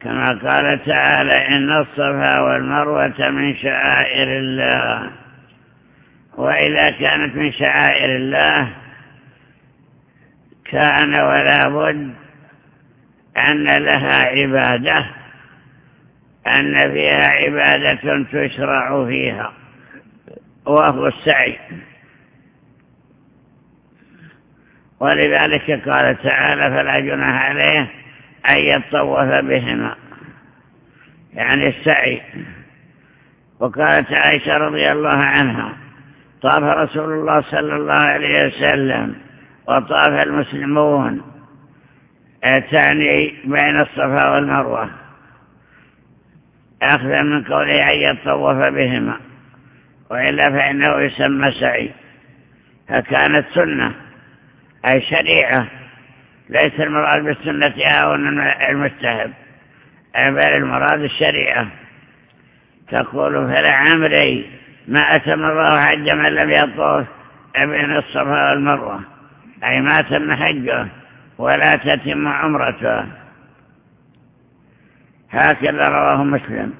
كما قال تعالى إن الصفا والمروة من شعائر الله. وإذا كانت من شعائر الله كان ولا بد أن لها عبادة أن فيها عبادة تشرع فيها. وهو السعي. ولذلك قال تعالى فلا جناح عليه أن يطوف بهما. يعني السعي. وقالت عائشة رضي الله عنها طاف رسول الله صلى الله عليه وسلم وطاف المسلمون تعني بين الصفا والمروة. أخذا من قوله أن يطوف بهما. وإلا فإنه يسمى سعي فكانت سنة أي شريعة ليس المراد بالسنة هاون المستهب بل المراد الشريعة. تقول فلعمري ما أتم الله حج من لم يطوف بين الصفا والمروة. أي ما تم حجه ولا تتم عمرته. هكذا رواه مسلم.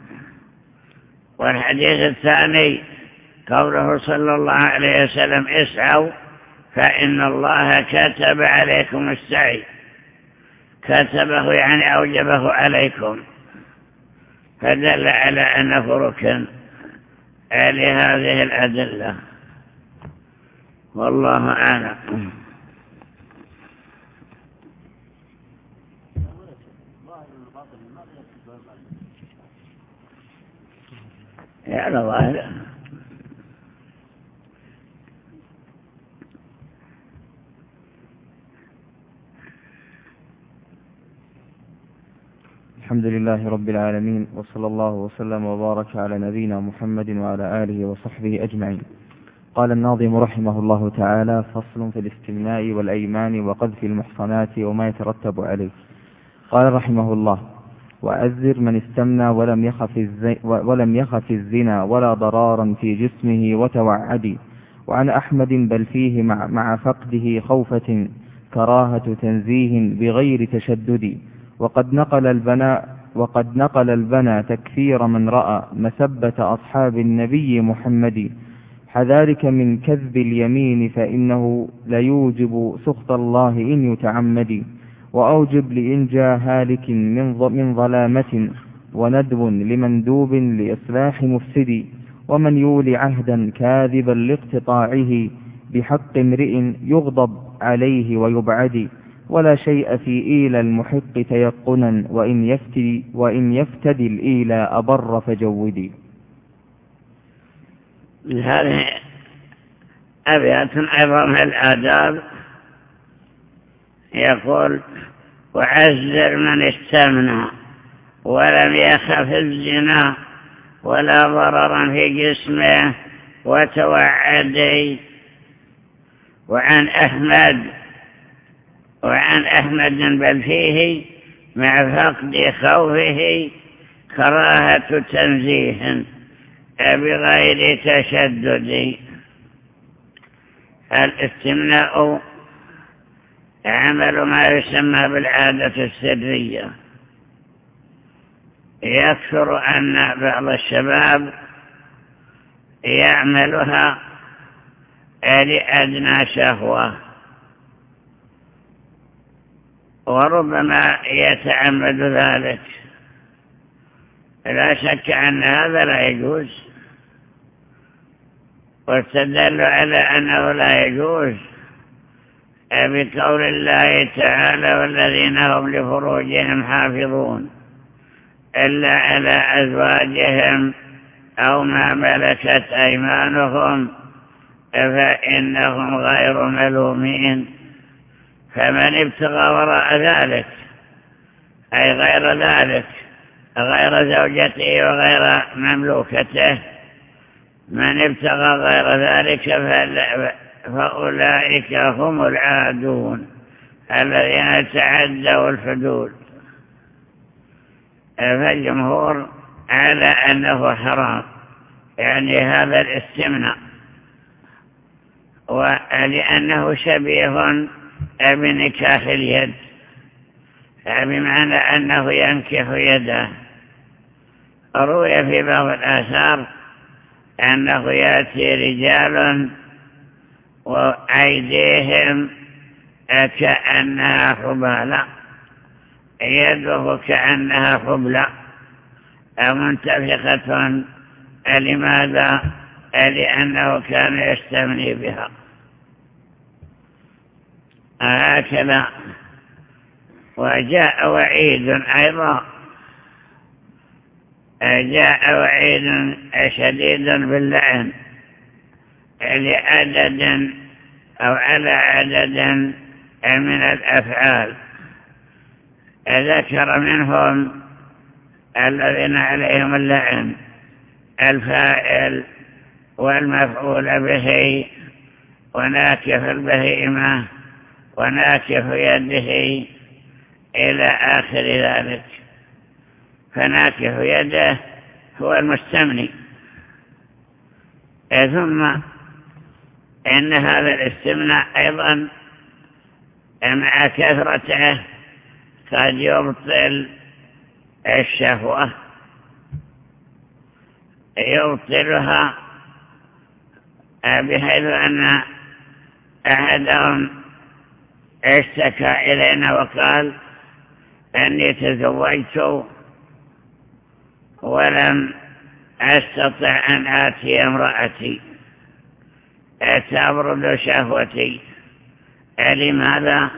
والحديث الثاني قوله صلى الله عليه وسلم اسعوا فإن الله كتب عليكم السعي. كتبه يعني أوجبه عليكم. فدل على أنه ركن لهذه الأدلة. والله أعلم. على ظاهر الحمد لله رب العالمين وصلى الله وسلم وبارك على نبينا محمد وعلى آله وصحبه أجمعين. قال الناظم رحمه الله تعالى فصل في الاستمناء والأيمان وقذف المحصنات وما يترتب عليه. قال رحمه الله وأذر من استمنى ولم يخف, ولم يخف الزنا ولا ضرارا في جسمه وتوعد. وعن أحمد بل فيه مع, مع فقده خوفة كراهة تنزيه بغير تشدد. وقد نقل البناء وقد نقل البنا تكفير من رأى مسبة أصحاب النبي محمد. حذارك من كذب اليمين فإنه ليوجب سخط الله إن يتعمد. وأوجب لإنجى هالك من من ظلامة. وندب لمندوب لإصلاح مفسد. ومن يولي عهدا كاذبا لاقتطاعه بحق امرئ يغضب عليه ويبعد. ولا شيء في إيل المحق تيقنا وإن يفتدي, وإن يفتدي الإيل أبر فجودي. هذه أبيات أيضا من الآداب. يقول وعزر من استمنى ولم يخف الزنا ولا ضررا في جسمه وتوعدي. وعن أحمد وعن أحمد بل فيه مع فقد خوفه كراهة تنزيه بغير تشدد. الاستمناء عمل ما يسمى بالعادة السرية. يكثر أن بعض الشباب يعملها لأدنى شهوة. وربما يتعمد ذلك. لا شك أن هذا لا يجوز. واستدل على أنه لا يجوز. بقول الله تعالى والذين هم لفروجهم حافظون إلا على أزواجهم أو ما ملكت أيمانهم فإنهم غير ملومين. فمن ابتغى وراء ذلك أي غير ذلك غير زوجته وغير مملوكته من ابتغى غير ذلك فأولئك هم العادون الذين تعدوا الحدود. فالجمهور على أنه حرام يعني هذا الاستمناء ولأنه شبيه بنكاح اليد بمعنى أنه ينكح يده. روي في بعض الآثار أنه يأتي رجال وأيديهم كأنها حبالة يده كأنها حبلة منتفقة لماذا؟ لأنه كان يستمني بها. هكذا وجاء وعيد أيضا. جاء وعيد شديد باللعن لعدد أو على عدد من الأفعال. ذكر منهم الذين عليهم اللعن. الفائل والمفعول به وناكف البهيمة. وناكف يده إلى آخر ذلك. فناكف يده هو المستمني. ثم إن هذا الاستمناء أيضا مع كثرته قد يبطل الشهوة يبطلها بحيث أن أحدهم اشتكى إلينا وقال أني تزوجت ولم أستطع أن آتي امرأتي. تبرد شهوتي. لماذا؟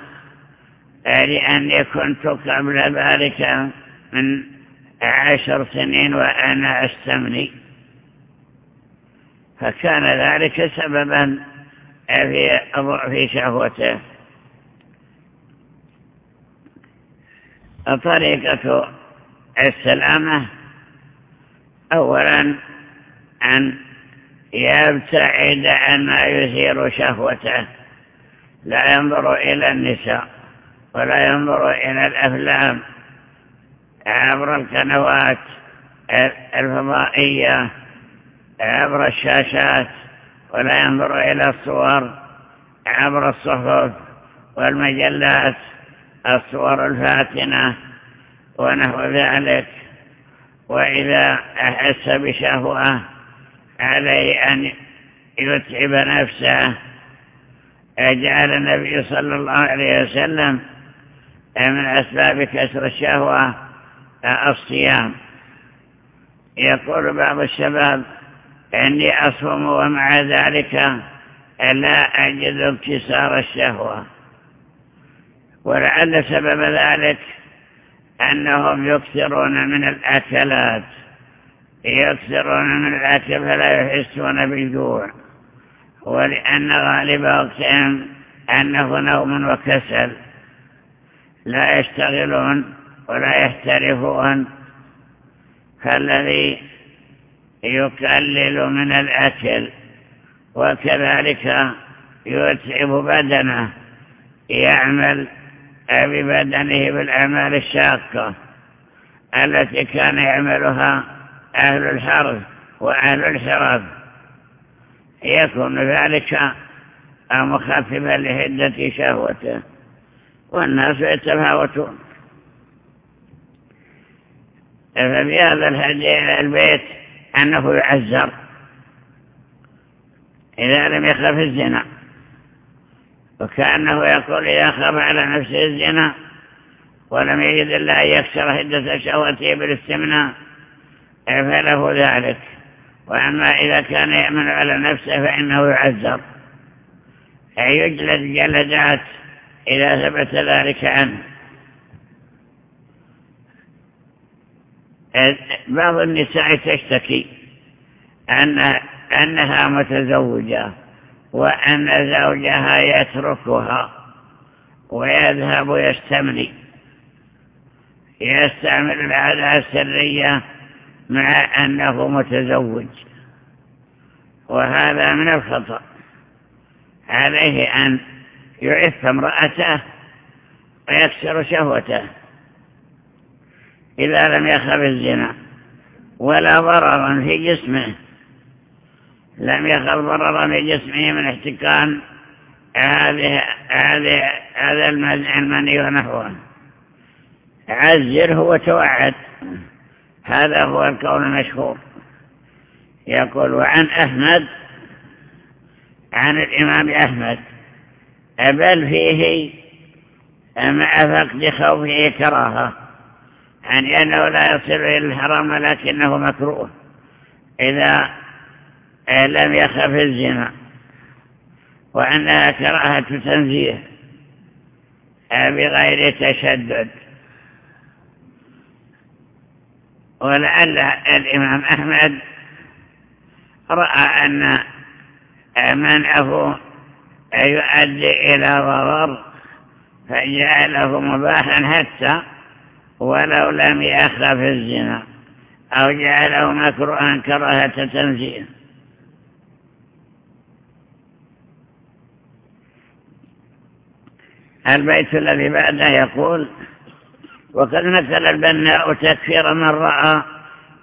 لأني كنت قبل ذلك من عشر سنين وأنا أستمني. فكان ذلك سببا في شهوته. طريقة السلامة. أولا أن يبتعد عن ما يثير شهوته. لا ينظر إلى النساء ولا ينظر إلى الأفلام. عبر القنوات الفضائية عبر الشاشات ولا ينظر إلى الصور عبر الصحف والمجلات. الصور الفاتنة ونحو ذلك وإذا أحس بشهوة عليه أن يتعب نفسه. جعل النبي صلى الله عليه وسلم من أسباب كسر الشهوة الصيام. يقول بعض الشباب إني أصوم ومع ذلك لا أجد انكسار الشهوة. ولعل سبب ذلك أنهم يكثرون من الأكلات. يكثرون من الأكل فلا يحسون بالجوع. ولأن غالب وقتهم أنه نوم وكسل. لا يشتغلون ولا يحترفون. فالذي يقلل من الأكل وكذلك يتعب بدنه. يعمل ببدنه بالأعمال الشاقة التي كان يعملها أهل الحرث وأهل الحرث يكون ذلك مخففا لهدة شهوته والناس يتفاوتون. ففي هذا الهدي البيت أنه يعزر إذا لم يخف الزنا. وكأنه يقول إذا خاف على نفسه الزنا ولم يجد إلا أن يكسر هدة شهوته بالاستمناء. فله ذلك. وأما إذا كان يأمن على نفسه فإنه يعذر. يجلد جلدات إذا ثبت ذلك عنه. بعض النساء تشتكي أن أنها متزوجة. وأن زوجها يتركها ويذهب يستمني يستعمل العادة السرية مع أنه متزوج. وهذا من الخطأ. عليه أن يعف امرأته ويكسر شهوته إذا لم يخف الزنا ولا ضررا في جسمه. لم يخف ضررا في جسمه من احتكان هذه هذا المني ونحوه. عزره وتوعد. هذا هو الكون المشهور. يقول وعن أحمد عن الإمام أحمد بل فيه مع فقد خوفه كراهة؟ يعني أنه لا يصل إلى الحرام لكنه مكروه. إذا لم يخف الزنا. وأنها كراهة تنزيه. بغير تشدد. ولعل الإمام أحمد رأى أن منعه يؤدي إلى ضرر فجعله مباحا حتى ولو لم يخف الزنا أو جعله مكروها كراهة تنزيه. البيت الذي بعده يقول وقد مثل البناء تكفير من رأى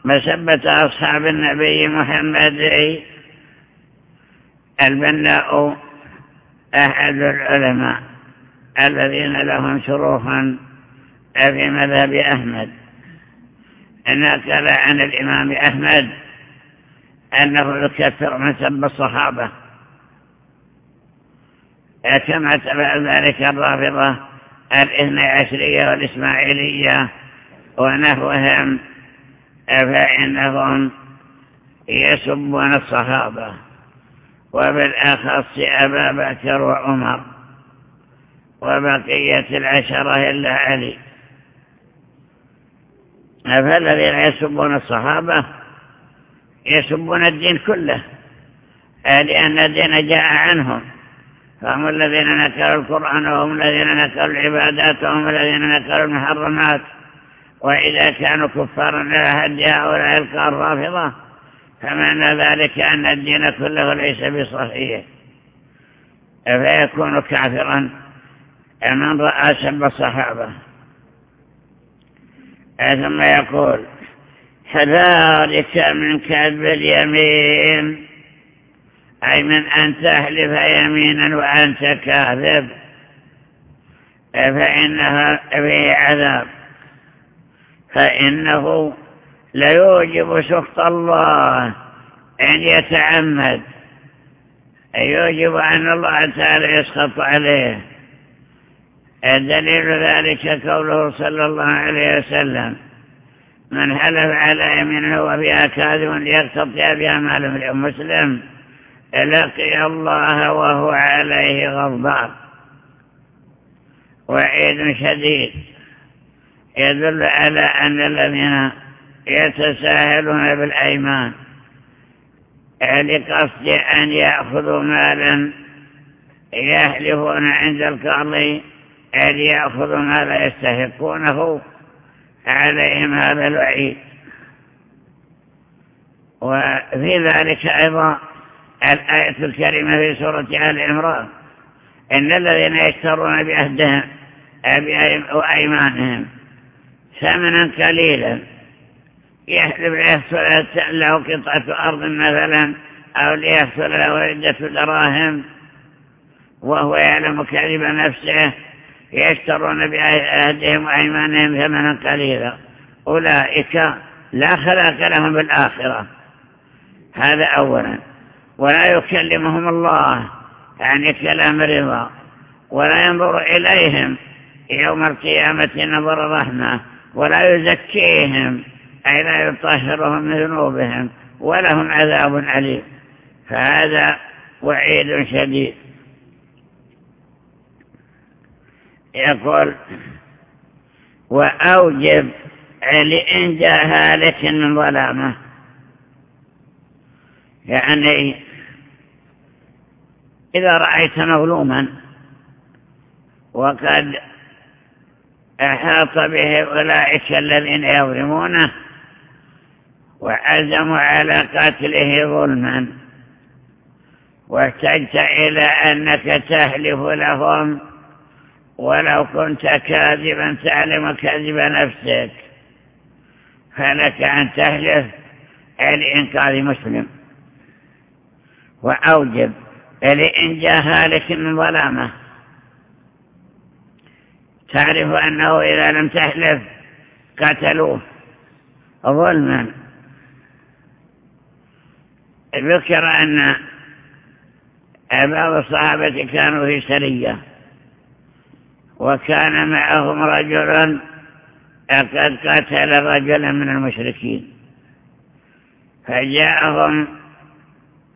مسبة أصحاب النبي محمد. البناء أحد العلماء الذين لهم شروحا في مذهب أحمد. نقل عن الإمام أحمد أنه يكفر من سب الصحابة. كما تبع ذلك الرافضة الاثنى عشرية والإسماعيلية ونحوهم فإنهم يسبون الصحابة وبالأخص أبا بكر وعمر وبقية العشرة إلا علي. فالذين يسبون الصحابة يسبون الدين كله لأن الدين جاء عنهم. فهم الذين نكروا القرآن وهم الذين نكروا العبادات وهم الذين نكروا المحرمات. وإذا كانوا كفارا لا هدي هؤلاء القار رافضة فمعنى ذلك أن الدين كله ليس بصحيح. فيكون كافرا من رأى سب الصحابة ثم يقول فذلك من كذب اليمين. أي من أن تحلف يمينا وأنت كاذب فإنها به عذاب. فإنه ليوجب سخط الله أن يتعمد. يوجب أن الله تعالى يسخط عليه. دليل ذلك قوله صلى الله عليه وسلم من حلف على يمينه وفيها كاذب ليقتطع بها مال امرئ مسلم لقي الله وهو عليه غضبان. وعيد شديد. يدل على أن الذين يتساهلون بالأيمان لقصد أن يأخذوا مالا يحلفون عند القاضي أن يأخذوا ما لا يستحقونه عليهم هذا الوعيد. وفي ذلك أيضا الآية الكريمة في سورة آل عمران. إن الذين يشترون بأهدهم وأيمانهم ثمنا قليلا يحلب ليحصل له قطعة أرض مثلا أو ليحصل له عدة دراهم وهو يعلم كذب نفسه. يشترون بأهدهم وأيمانهم ثمنا قليلا. أولئك لا خلاق لهم بالآخرة هذا أولا. ولا يكلمهم الله يعني كلام رضا ولا ينظر إليهم يوم القيامة نظر رحمة ولا يزكيهم أي لا يطهرهم من ذنوبهم ولهم عذاب عليم فهذا وعيد شديد. يقول وأوجب لإنجاء هالك من ظلامة. يعني إذا رأيت مظلوما وقد أحاط به أولئك الذين يظلمونه وعزموا على قتله ظلما واحتجت إلى أنك تهلف لهم ولو كنت كاذبا تعلم كذب نفسك فلك أن تهلف لإنقاذ مسلم. وأوجب لإنجاء هالك من ظلامه تعرف أنه إذا لم تحلف قتلوه ظلما. ذكر أن بعض الصحابة كانوا في سرية. وكان معهم رجل قد قتل رجلا من المشركين. فجاءهم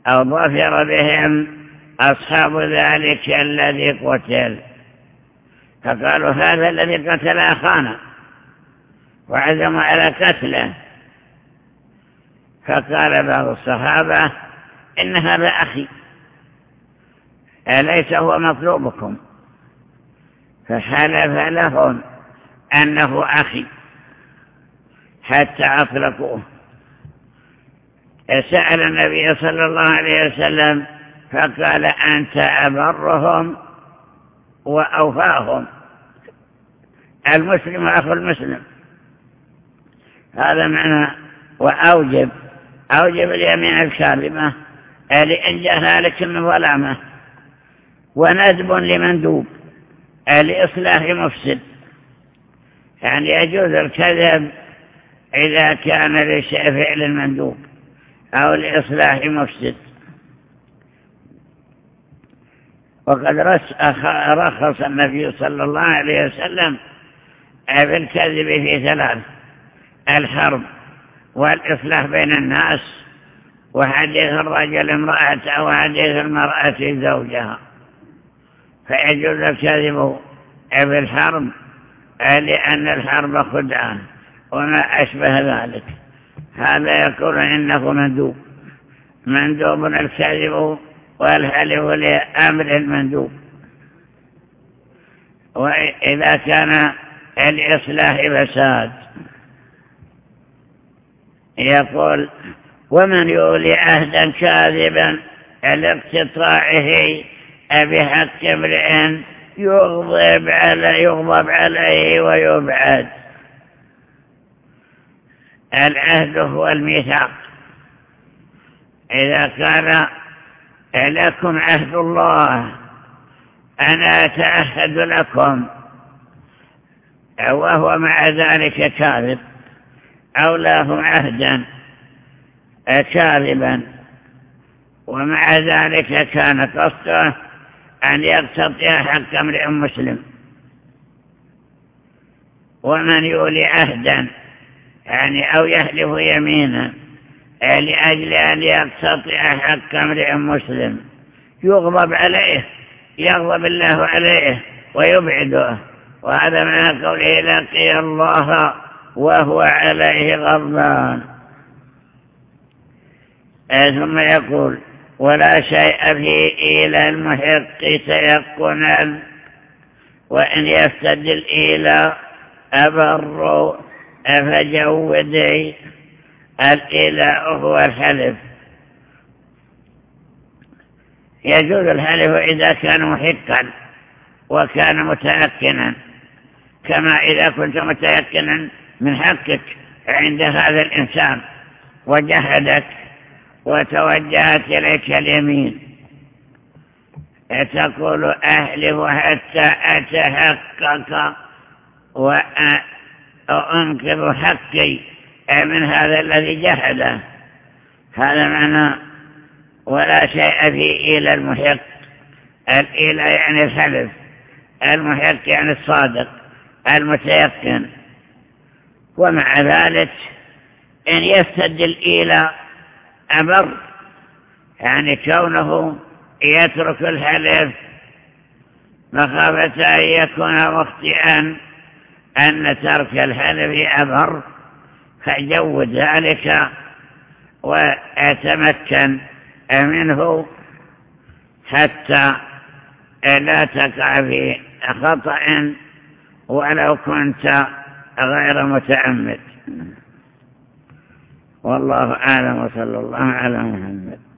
أو ظفر بهم أصحاب ذلك الذي قتل. فقالوا هذا الذي قتل أخانا وعزموا على قتله. فقال بعض الصحابة إن هذا أخي أليس هو مطلوبكم؟ فحلف لهم أنه أخي حتى أطلقوه. سأل النبي صلى الله عليه وسلم فقال أنت أبرهم وأوفاهم. المسلم أخو المسلم. هذا معنى وأوجب. أوجب اليمين الكاذبة لأن من ظلامة. وندب لمندوب لإصلاح مفسد. يعني يجوز الكذب إذا كان لفعل المندوب أو لإصلاح مفسد. وقد رخص النبي صلى الله عليه وسلم بالكذب في ثلاث الحرب والإصلاح بين الناس وحديث الرجل امرأته وحديث المرأة زوجها. فيجوز الكذب بالحرب لأن الحرب خدعة وما أشبه ذلك. هذا يقول إنه مندوب. مندوب الكذب والحلف لأمر المندوب. وإذا كان الإصلاح فساد يقول ومن يولي عهدا كاذبا لاقتطاعه بحق امرئ يغضب على يغضب عليه ويبعد. العهد هو الميثاق. إذا كان لكم عهد الله. أنا أتعهد لكم. وهو مع ذلك كاذب. أو له عهدا كاذبا. ومع ذلك كان قصده أن يقتطع حق امرئ مسلم. ومن يولي عهدا يعني أو يحلف يمينا. لأجل أن يقتطع حق امرئ مسلم. يغضب عليه يغضب الله عليه ويبعده. وهذا من قوله لقي الله وهو عليه غضبان. ثم يقول ولا شيء في إلى المحق تيقنا وإن يفتد الإيلاء أبر فجودي الإله هو الحلف. يجوز الحلف إذا كان محقا وكان متيقنا. كما إذا كنت متيقنا من حقك عند هذا الإنسان وجهدك وتوجهت إليك اليمين. تقول أهلف حتى أتحقق وأنقذ حقي. من هذا الذي جهده هذا معنى ولا شيء في إلى المحق. الإلى يعني الحلف المحق يعني الصادق المتيقن. ومع ذلك إن يستدل إلى أمر يعني كونه يترك الحلف مخافة أن يكون مخطئا أن ترك الحلف أمر فجود ذلك ويتمكن منه حتى لا تقع في خطأ ولو كنت غير متعمد والله أعلم وصلى الله على محمد.